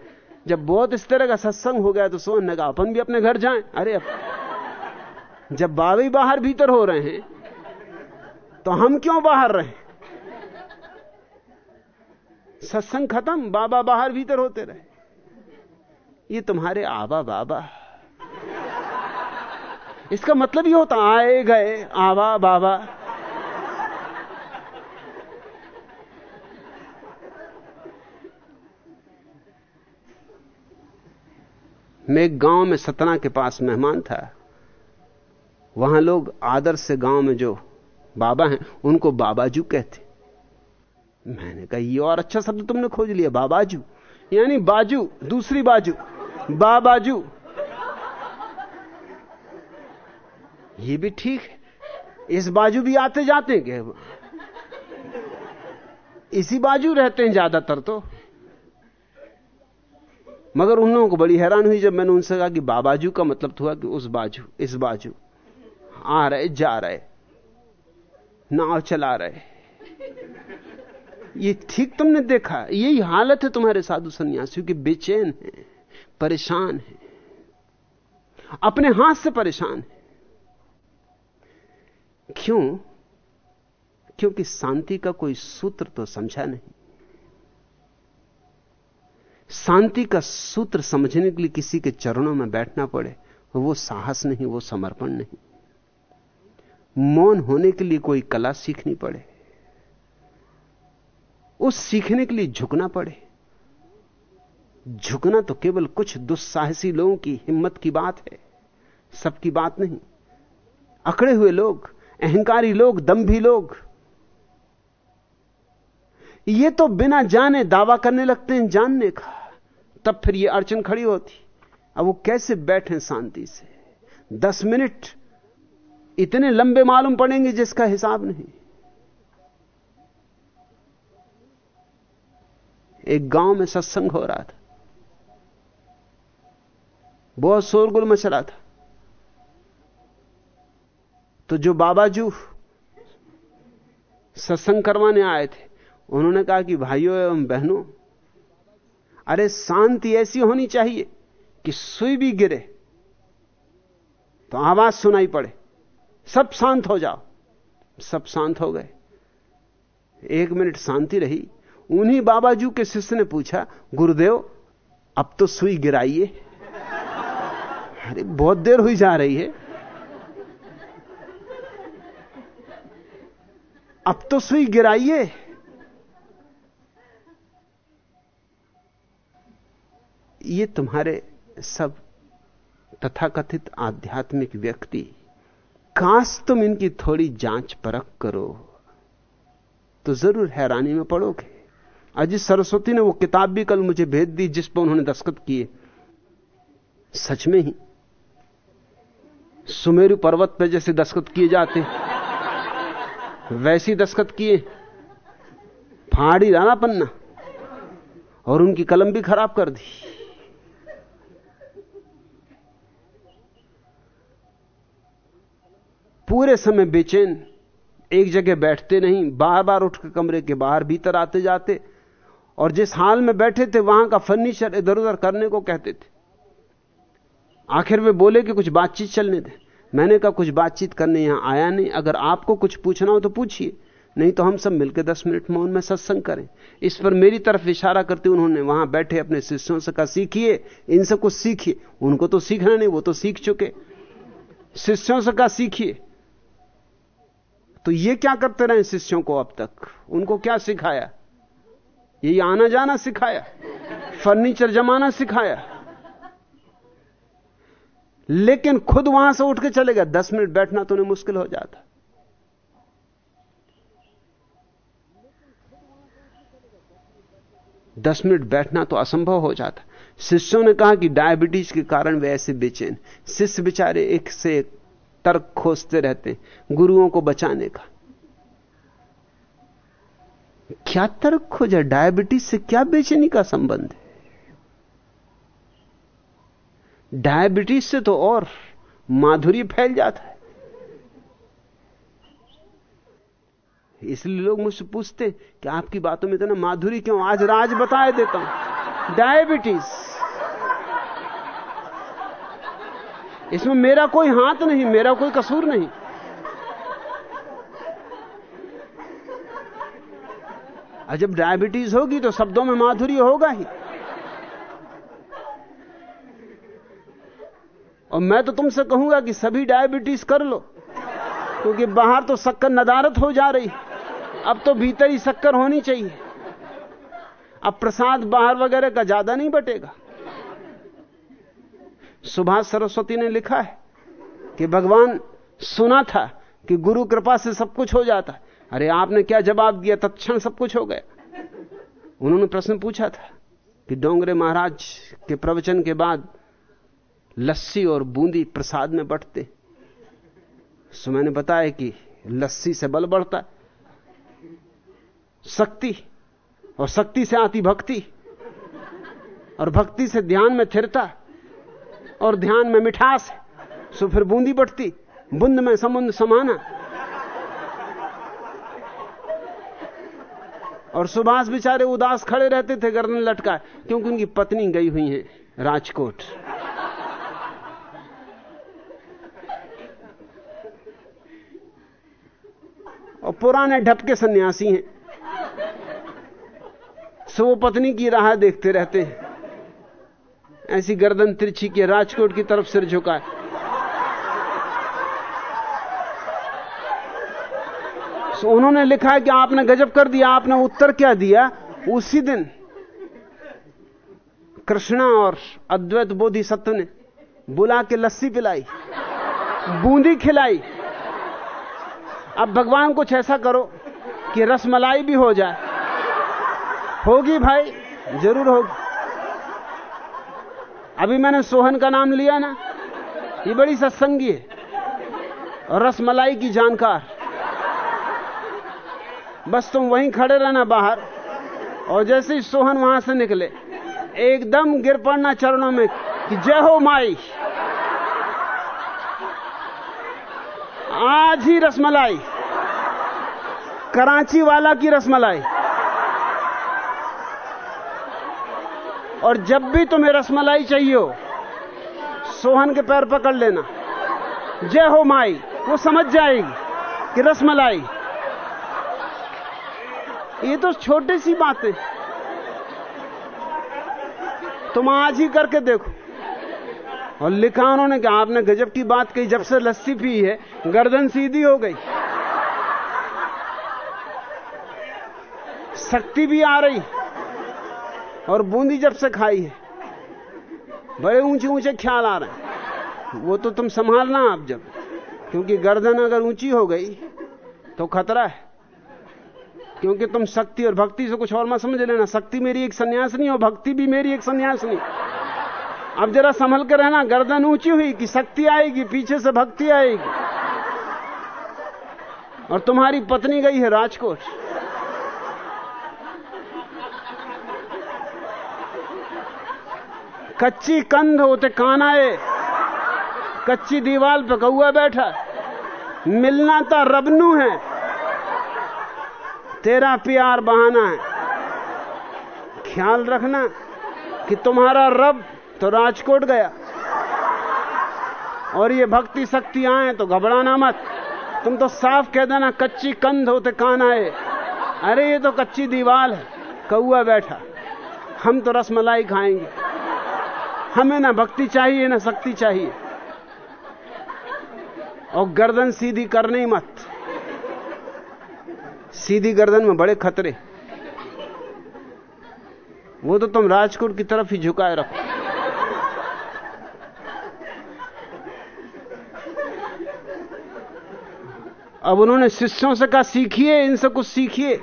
जब बहुत इस तरह का सत्संग हो गया तो सोन कहा, अपन भी अपने घर जाएँ। अरे अब जब बाबा ही बाहर भीतर हो रहे हैं तो हम क्यों बाहर रहे? सत्संग खत्म, बाबा बाहर भीतर होते रहे। ये तुम्हारे आबा बाबा इसका मतलब ये होता, आए गए, आवा बाबा मैं गाँव में सतना के पास मेहमान था। वहाँ लोग आदर से गाँव में जो बाबा हैं, उनको बाबाजू कहते। मैंने कहा, ये और अच्छा शब्द तुमने खोज लिया, बाबाजू। यानी बाजू, दूसरी बाजू, बाबाजू। ये भी ठीक है। इस बाजू भी आते जाते हैं। इसी बाजू रहते हैं ज़्यादातर तो। मगर उन लोगों को बड़ी हैरान हुई जब मैंने उनसे कहा कि बाबाजू का मतलब हुआ कि उस बाजू, इस बाजू। आ रहे, जा रहे। नाव चला रहे। ये ठीक तुमने देखा। यही हालत है तुम्हारे साधु सन्यासियों की। बेचैन है, परेशान है। अपने हाथ से परेशान है। क्यों? क्योंकि शांति का कोई सूत्र तो समझा नहीं। शांति का सूत्र समझने के लिए किसी के चरणों में बैठना पड़े वो साहस नहीं, वो समर्पण नहीं। मौन होने के लिए कोई कला सीखनी पड़े, उस सीखने के लिए झुकना पड़े। झुकना तो केवल कुछ दुस्साहसी लोगों की हिम्मत की बात है, सबकी बात नहीं। अकड़े हुए लोग अहंकारी लोग, दम्भी लोग। ये तो बिना जाने दावा करने लगते हैं, जानने का। तब फिर ये अड़चन खड़ी होती। अब वो कैसे बैठे शांति से? दस मिनट इतने लंबे मालूम पड़ेंगे जिसका हिसाब नहीं। एक गाँव में सत्संग हो रहा था। बहुत शोरगुल मच रहा था। तो जो बाबाजू सत्संग करवाने आए थे, उन्होंने कहा कि भाइयों एवं बहनों, अरे शांति ऐसी होनी चाहिए कि सुई भी गिरे तो आवाज़ सुनाई पड़े, सब शांत हो जाओ। सब शांत हो गए। एक मिनट शांति रही। उन्हीं बाबाजू के शिष्य ने पूछा, गुरुदेव, अब तो सुई गिराइए। अरे बहुत देर हुई जा रही है। अब तो सुई गिराइए ये तुम्हारे सब तथाकथित आध्यात्मिक व्यक्ति, काश तुम इनकी थोड़ी जाँच परख करो तो ज़रूर हैरानी में पड़ोगे। अजी सरस्वती ने वो किताब भी कल मुझे भेज दी, जिस पर उन्होंने दस्तखत किए। सच में ही, सुमेरु पर्वत पर जैसे दस्तखत किए जाते। वैसी दस्खत किए फाड़ी राना पन्ना और उनकी कलम भी खराब कर दी। पूरे समय बेचैन, एक जगह बैठते नहीं बार बार उठकर कमरे के बाहर, भीतर आते जाते और जिस हाल में बैठे थे, वहाँ का फर्नीचर इधर उधर करने को कहते थे। आखिर में बोले कि कुछ बातचीत चलने दे। मैंने कहा, कुछ बातचीत करने यहाँ आया नहीं। अगर आपको कुछ पूछना हो तो पूछिए। नहीं तो हम सब मिलकर दस मिनट मौन में सत्संग करें। इस पर मेरी तरफ़ इशारा करते उन्होंने वहाँ बैठे अपने शिष्यों से कहा, सीखिए, इनसे कुछ सीखिए। उनको तो सीखना नहीं, वो तो सीख चुके। शिष्यों से कहा, सीखिए। तो ये क्या करते रहे शिष्यों को अब तक? उनको क्या सिखाया? ये आना जाना सिखाया? फर्नीचर जमाना सिखाया? लेकिन खुद वहाँ से उठ के चले गए। दस मिनट बैठना तो उन्हें मुश्किल हो जाता। दस मिनट बैठना तो असंभव हो जाता। शिष्यों ने कहा कि डायबिटीज़ के कारण वे ऐसे बेचैन। शिष्य बेचारे एक से एक तर्क खोजते रहते गुरुओं को बचाने का। क्या तर्क खोजा डायबिटीज़ से क्या बेचैनी का संबंध है? डायबिटीज़ से तो और माधुरी फैल जाता है। इसलिए लोग मुझसे पूछते, कि आपकी बातों में इतना माधुरी क्यों? आज राज बताए देता हूँ। डायबिटीज़। इसमें मेरा कोई हाथ नहीं, मेरा कोई कसूर नहीं। जब डायबिटीज़ होगी तो शब्दों में माधुरी होगा ही। और मैं तो तुमसे कहूँगा कि सभी डायबिटीज़ कर लो, क्योंकि बाहर तो शक्कर नदारत हो जा रही। अब तो भीतर ही शक्कर होनी चाहिए। अब प्रसाद बाहर वगैरह का ज़्यादा नहीं बटेगा। सुभाष सरस्वती ने लिखा है कि भगवान सुना था कि गुरु कृपा से सब कुछ हो जाता है। अरे आपने क्या जवाब दिया? तत्क्षण सब कुछ हो गया। उन्होंने प्रश्न पूछा था कि डोंगरे महाराज के प्रवचन के बाद लस्सी और बूंदी प्रसाद में बटते। सो मैंने बताया कि लस्सी से बल बढ़ता शक्ति, और शक्ति से आती भक्ति, और भक्ति से ध्यान में थिरता और ध्यान में मिठास सो फिर बूंदी बढ़ती बुंद में समुद्र समाना। और सुभाष बेचारे उदास खड़े रहते थे, गर्दन लटका, क्योंकि उनकी पत्नी गई हुई है राजकोट। और पुराने ढपके सन्यासी हैं। सो वो पत्नी की राह देखते रहते हैं। ऐसी गर्दन तिरछी के राजकोट की तरफ़ सिर झुकाए। सो उन्होंने लिखा है कि आपने गजब कर दिया, आपने उत्तर क्या दिया? उसी दिन कृष्णा और अद्वैत बोधि सत्व ने बुला के लस्सी पिलाई, बूंदी खिलाई। अब भगवान कुछ ऐसा करो कि रसमलाई भी हो जाए। होगी भाई, ज़रूर होगी। अभी मैंने सोहन का नाम लिया ना, ये बड़ी सत्संगी है रसमलाई की जानकार। बस तुम वहीं खड़े रहना बाहर, और जैसे ही सोहन वहाँ से निकले, एकदम गिर पड़ना चरणों में कि जय हो माई। आज ही रसमलाई। कराची वाला की रसमलाई। और जब भी तुम्हें रसमलाई चाहिए हो, सोहन के पैर पकड़ लेना। जय हो माई, वो समझ जाएगी कि रसमलाई। ये तो छोटी सी बातें तुम आज ही करके देखो। और लिखा उन्होंने कि आपने गजब की बात कही, जब से लस्सी पी है, गर्दन सीधी हो गई। शक्ति भी आ रही और बूंदी जब से खाई है, बड़े ऊँचे ऊँचे ख्याल आ रहे हैं। वो तो तुम संभालना आप जब, क्योंकि गर्दन अगर ऊँची हो गई तो खतरा है। क्योंकि तुम शक्ति और भक्ति से कुछ और मत समझ लेना, शक्ति मेरी एक सन्यास नहीं और भक्ति भी मेरी एक सन्यास नहीं अब जरा संभल कर रहना, गर्दन ऊँची हुई कि शक्ति आएगी, पीछे से भक्ति आएगी। और तुम्हारी पत्नी गई है राजकोट कच्ची कंध होते कान आए। कच्ची दीवार पे कौआ बैठा। मिलना तो रबनू है। तेरा प्यार बहाना है। ख्याल रखना कि तुम्हारा रब तो राजकोट गया। और ये भक्ति शक्ति आए तो घबराना मत। तुम तो साफ़ कह देना, कच्ची कंध होते कान आए। अरे, ये तो कच्ची दीवार है। कौआ बैठा। हम तो रसमलाई खाएँगे। हमें ना भक्ति चाहिए, ना शक्ति चाहिए। और गर्दन सीधी करने ही मत। सीधी गर्दन में बड़े खतरे। वो तो तुम राजकोट की तरफ़ ही झुकाए रखो। अब उन्होंने शिष्यों से कहा, सीखिए, इनसे कुछ सीखिए।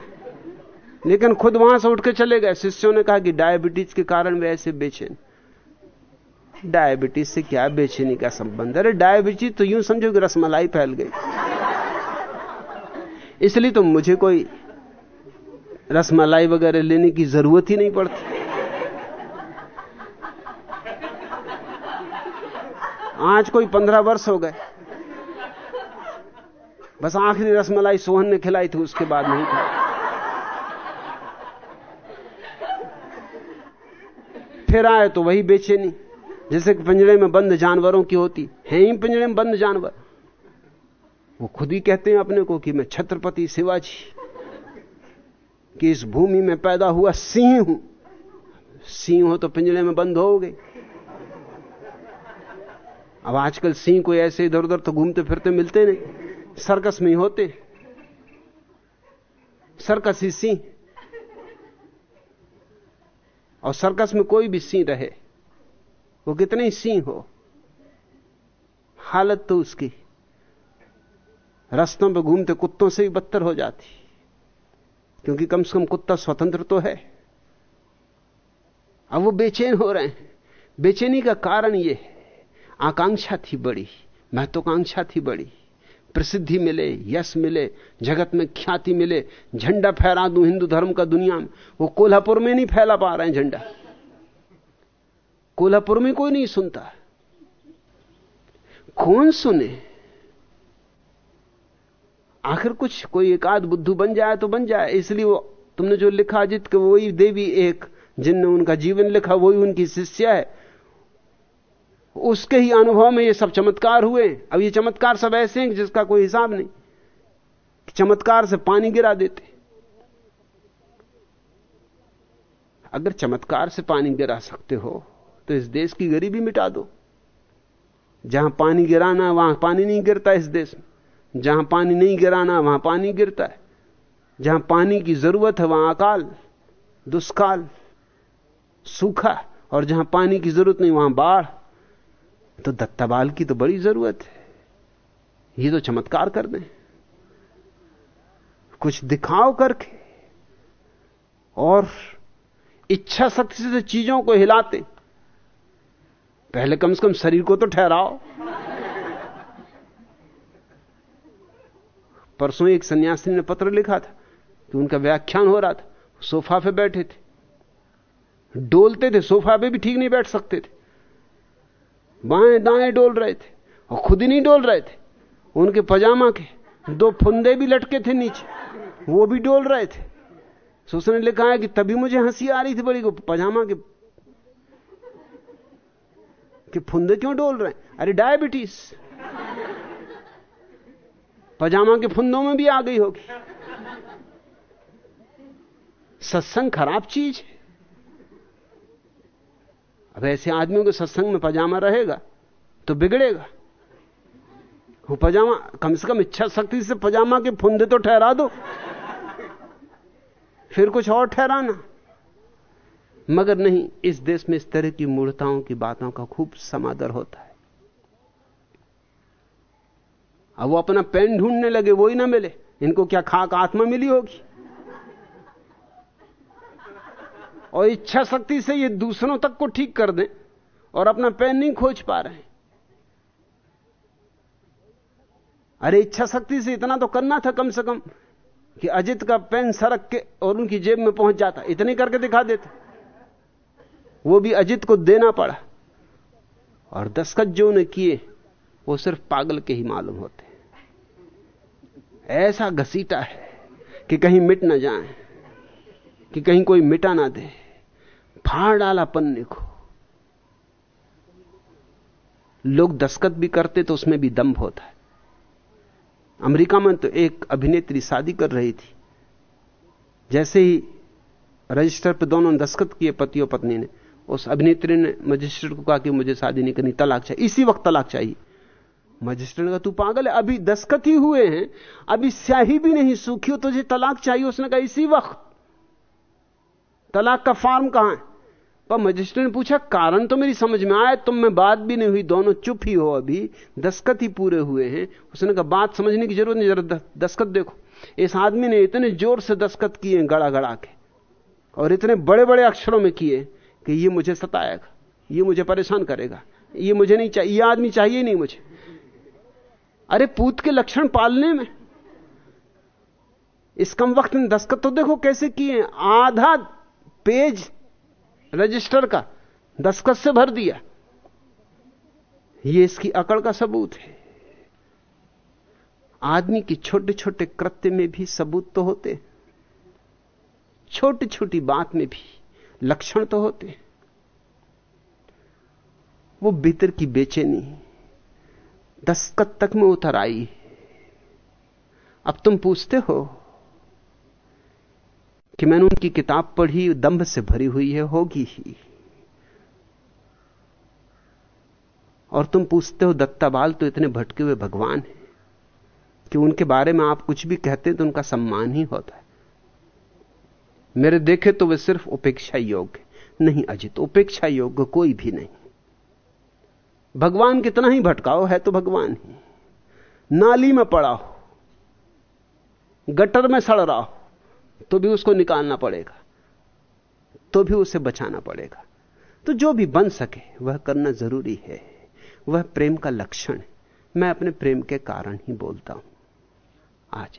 लेकिन खुद वहाँ से उठ के चले गए। शिष्यों ने कहा कि डायबिटीज़ के कारण वे ऐसे बेचैन। डायबिटीज़ से क्या बेचैनी का संबंध अरे डायबिटीज़ तो यूँ समझो कि रसमलाई फैल गई। इसलिए तो मुझे कोई रसमलाई वगैरह लेने की ज़रूरत ही नहीं पड़ती। आज कोई पंद्रह वर्ष हो गए। बस आखिरी रसमलाई सोहन ने खिलाई थी, उसके बाद नहीं खाई फिर आए तो वही बेचैनी। जैसे कि पिंजरे में बंद जानवरों की होती, है ही पिंजरे में बंद जानवर। वो खुद ही कहते हैं अपने को कि मैं छत्रपति शिवाजी, कि इस भूमि में पैदा हुआ सिंह हूँ। सिंह हो तो पिंजरे में बंद हो गए अब आजकल सिंह कोई ऐसे इधर उधर तो घूमते फिरते मिलते नहीं। सर्कस में ही होते। सर्कस ही सिंह। और सर्कस में कोई भी सिंह रहे। वो कितने ही सिंह हो। हालत तो उसकी। रास्तों पर घूमते कुत्तों से भी बदतर हो जाती। क्योंकि कम से कम कुत्ता स्वतंत्र तो है। अब वो बेचैन हो रहे हैं। बेचैनी का कारण ये है। आकांक्षा थी बड़ी, महत्वाकांक्षा थी बड़ी। प्रसिद्धि मिले, यश मिले, जगत में ख्याति मिले, झंडा फहरा दूँ हिंदू धर्म का दुनिया में। वो कोल्हापुर में नहीं फैला पा रहे हैं झंडा। कोल्हापुर में कोई नहीं सुनता। कौन सुने? आखिर कुछ, कोई एक आध बुद्धू बन जाए तो बन जाए, इसलिए वो, तुमने जो लिखा अजित, के वही देवी एक, जिनने उनका जीवन लिखा, वही उनकी शिष्या है। उसके ही अनुभव में ये सब चमत्कार हुए। अब ये चमत्कार सब ऐसे हैं जिसका कोई हिसाब नहीं चमत्कार से पानी गिरा देते। अगर चमत्कार से पानी गिरा सकते हो तो इस देश की गरीबी मिटा दो। जहाँ पानी गिराना वहाँ पानी नहीं गिरता इस देश में। जहाँ पानी नहीं गिराना वहाँ पानी गिरता है। जहाँ पानी की ज़रूरत है, वहाँ अकाल, दुष्काल, सूखा और जहाँ पानी की ज़रूरत नहीं, वहाँ बाढ़। तो दत्ताबाल की तो बड़ी ज़रूरत है। ये तो चमत्कार कर दें। कुछ दिखाओ करके। और इच्छा शक्ति से चीज़ों को हिलाते। पहले कम से कम शरीर को तो ठहराओ। परसों एक सन्यासी ने पत्र लिखा था कि उनका व्याख्यान हो रहा था। सोफा पे बैठे थे। डोलते थे, सोफा पे भी ठीक नहीं बैठ सकते थे। बाएँ दाएँ डोल रहे थे और खुद ही नहीं डोल रहे थे। उनके पजामा के दो फुंदे भी लटके थे नीचे। वो भी डोल रहे थे। तो उसने लिखा है कि तभी मुझे हँसी आ रही थी बड़ी को, पजामा के कि फुंदे क्यों डोल रहे हैं? अरे डायबिटीज़ पजामा के फुंदों में भी आ गई होगी। सत्संग खराब चीज़ है। अब ऐसे आदमियों के सत्संग में पजामा रहेगा तो बिगड़ेगा। वो पजामा, कम से कम इच्छा शक्ति से पजामा के फुंदे तो ठहरा दो। फिर कुछ और ठहराना। मगर नहीं, इस देश में इस तरह की मूर्ताओं की बातों का खूब समादर होता है। अब वो अपना पेन ढूँढने लगे, वो ही ना मिले। इनको क्या खाक आत्मा मिली होगी? और इच्छा शक्ति से ये दूसरों तक को ठीक कर दें और अपना पेन नहीं खोज पा रहे अरे इच्छा शक्ति से इतना तो करना था कम से कम कि अजित का पेन सरक के और उनकी जेब में पहुँच जाता। इतने करके दिखा देते। वो भी अजित को देना पड़ा। और दस्खत जो ने किए, वो सिर्फ़ पागल के ही मालूम होते। ऐसा घसीटा है कि कहीं मिट ना जाए, कि कहीं कोई मिटा ना दे। फाड़ डाला पन्ने को। लोग दस्खत भी करते तो उसमें भी दम्भ होता है। अमेरिका में तो एक अभिनेत्री शादी कर रही थी। जैसे ही रजिस्टर पर दोनों ने दस्खत किए पति और पत्नी ने उस अभिनेत्री ने मजिस्ट्रेट को कहा कि मुझे शादी नहीं करनी, तलाक चाहिए। इसी वक्त तलाक चाहिए। मजिस्ट्रेट कहा, तू पागल है, अभी दस्खत ही हुए हैं, अभी स्याही भी नहीं, सूखी हो, तुझे तलाक चाहिए। उसने कहा, इसी वक्त। तलाक का फॉर्म कहाँ है? पर मजिस्ट्रेट ने पूछा, कारण तो मेरी समझ में आया, तुम में बात भी नहीं हुई, दोनों चुप ही हो अभी दस्खत ही पूरे हुए हैं। उसने कहा, बात समझने की ज़रूरत नहीं, जरा दस्खत देखो। इस आदमी ने इतने ज़ोर से दस्खत किए गड़ा गड़ा के, और इतने बड़े बड़े अक्षरों में किए कि ये मुझे सताएगा, ये मुझे परेशान करेगा, ये मुझे नहीं चाहिए ये आदमी चाहिए नहीं मुझे। अरे पूत के लक्षण पालने में। इस कम वक्त ने दस्खत तो देखो कैसे किए आधा पेज रजिस्टर का दस्खत से भर दिया। यह इसकी अकड़ का सबूत है। आदमी की छोटे छोटे कृत्य में भी सबूत तो होते छोटी छोटी बात में भी। लक्षण तो होते वो भीतर की बेचैनी दस्खत तक में उतर आई। अब तुम पूछते हो कि मैंने उनकी किताब पढ़ी दंभ से भरी हुई है, होगी ही। और तुम पूछते हो, दत्ताबाल तो इतने भटके हुए भगवान हैं कि उनके बारे में आप कुछ भी कहते हैं तो उनका सम्मान ही होता है। मेरे देखे तो वे सिर्फ़ उपेक्षा योग्य नहीं, अजित, उपेक्षा योग्य कोई भी नहीं। भगवान कितना ही भटकाओ, है तो भगवान ही। नाली में पड़ा हो, गटर में सड़ रहा हो तो भी उसको निकालना पड़ेगा तो भी उसे बचाना पड़ेगा। तो जो भी बन सके, वह करना ज़रूरी है। वह प्रेम का लक्षण है। मैं अपने प्रेम के कारण ही बोलता हूँ। आज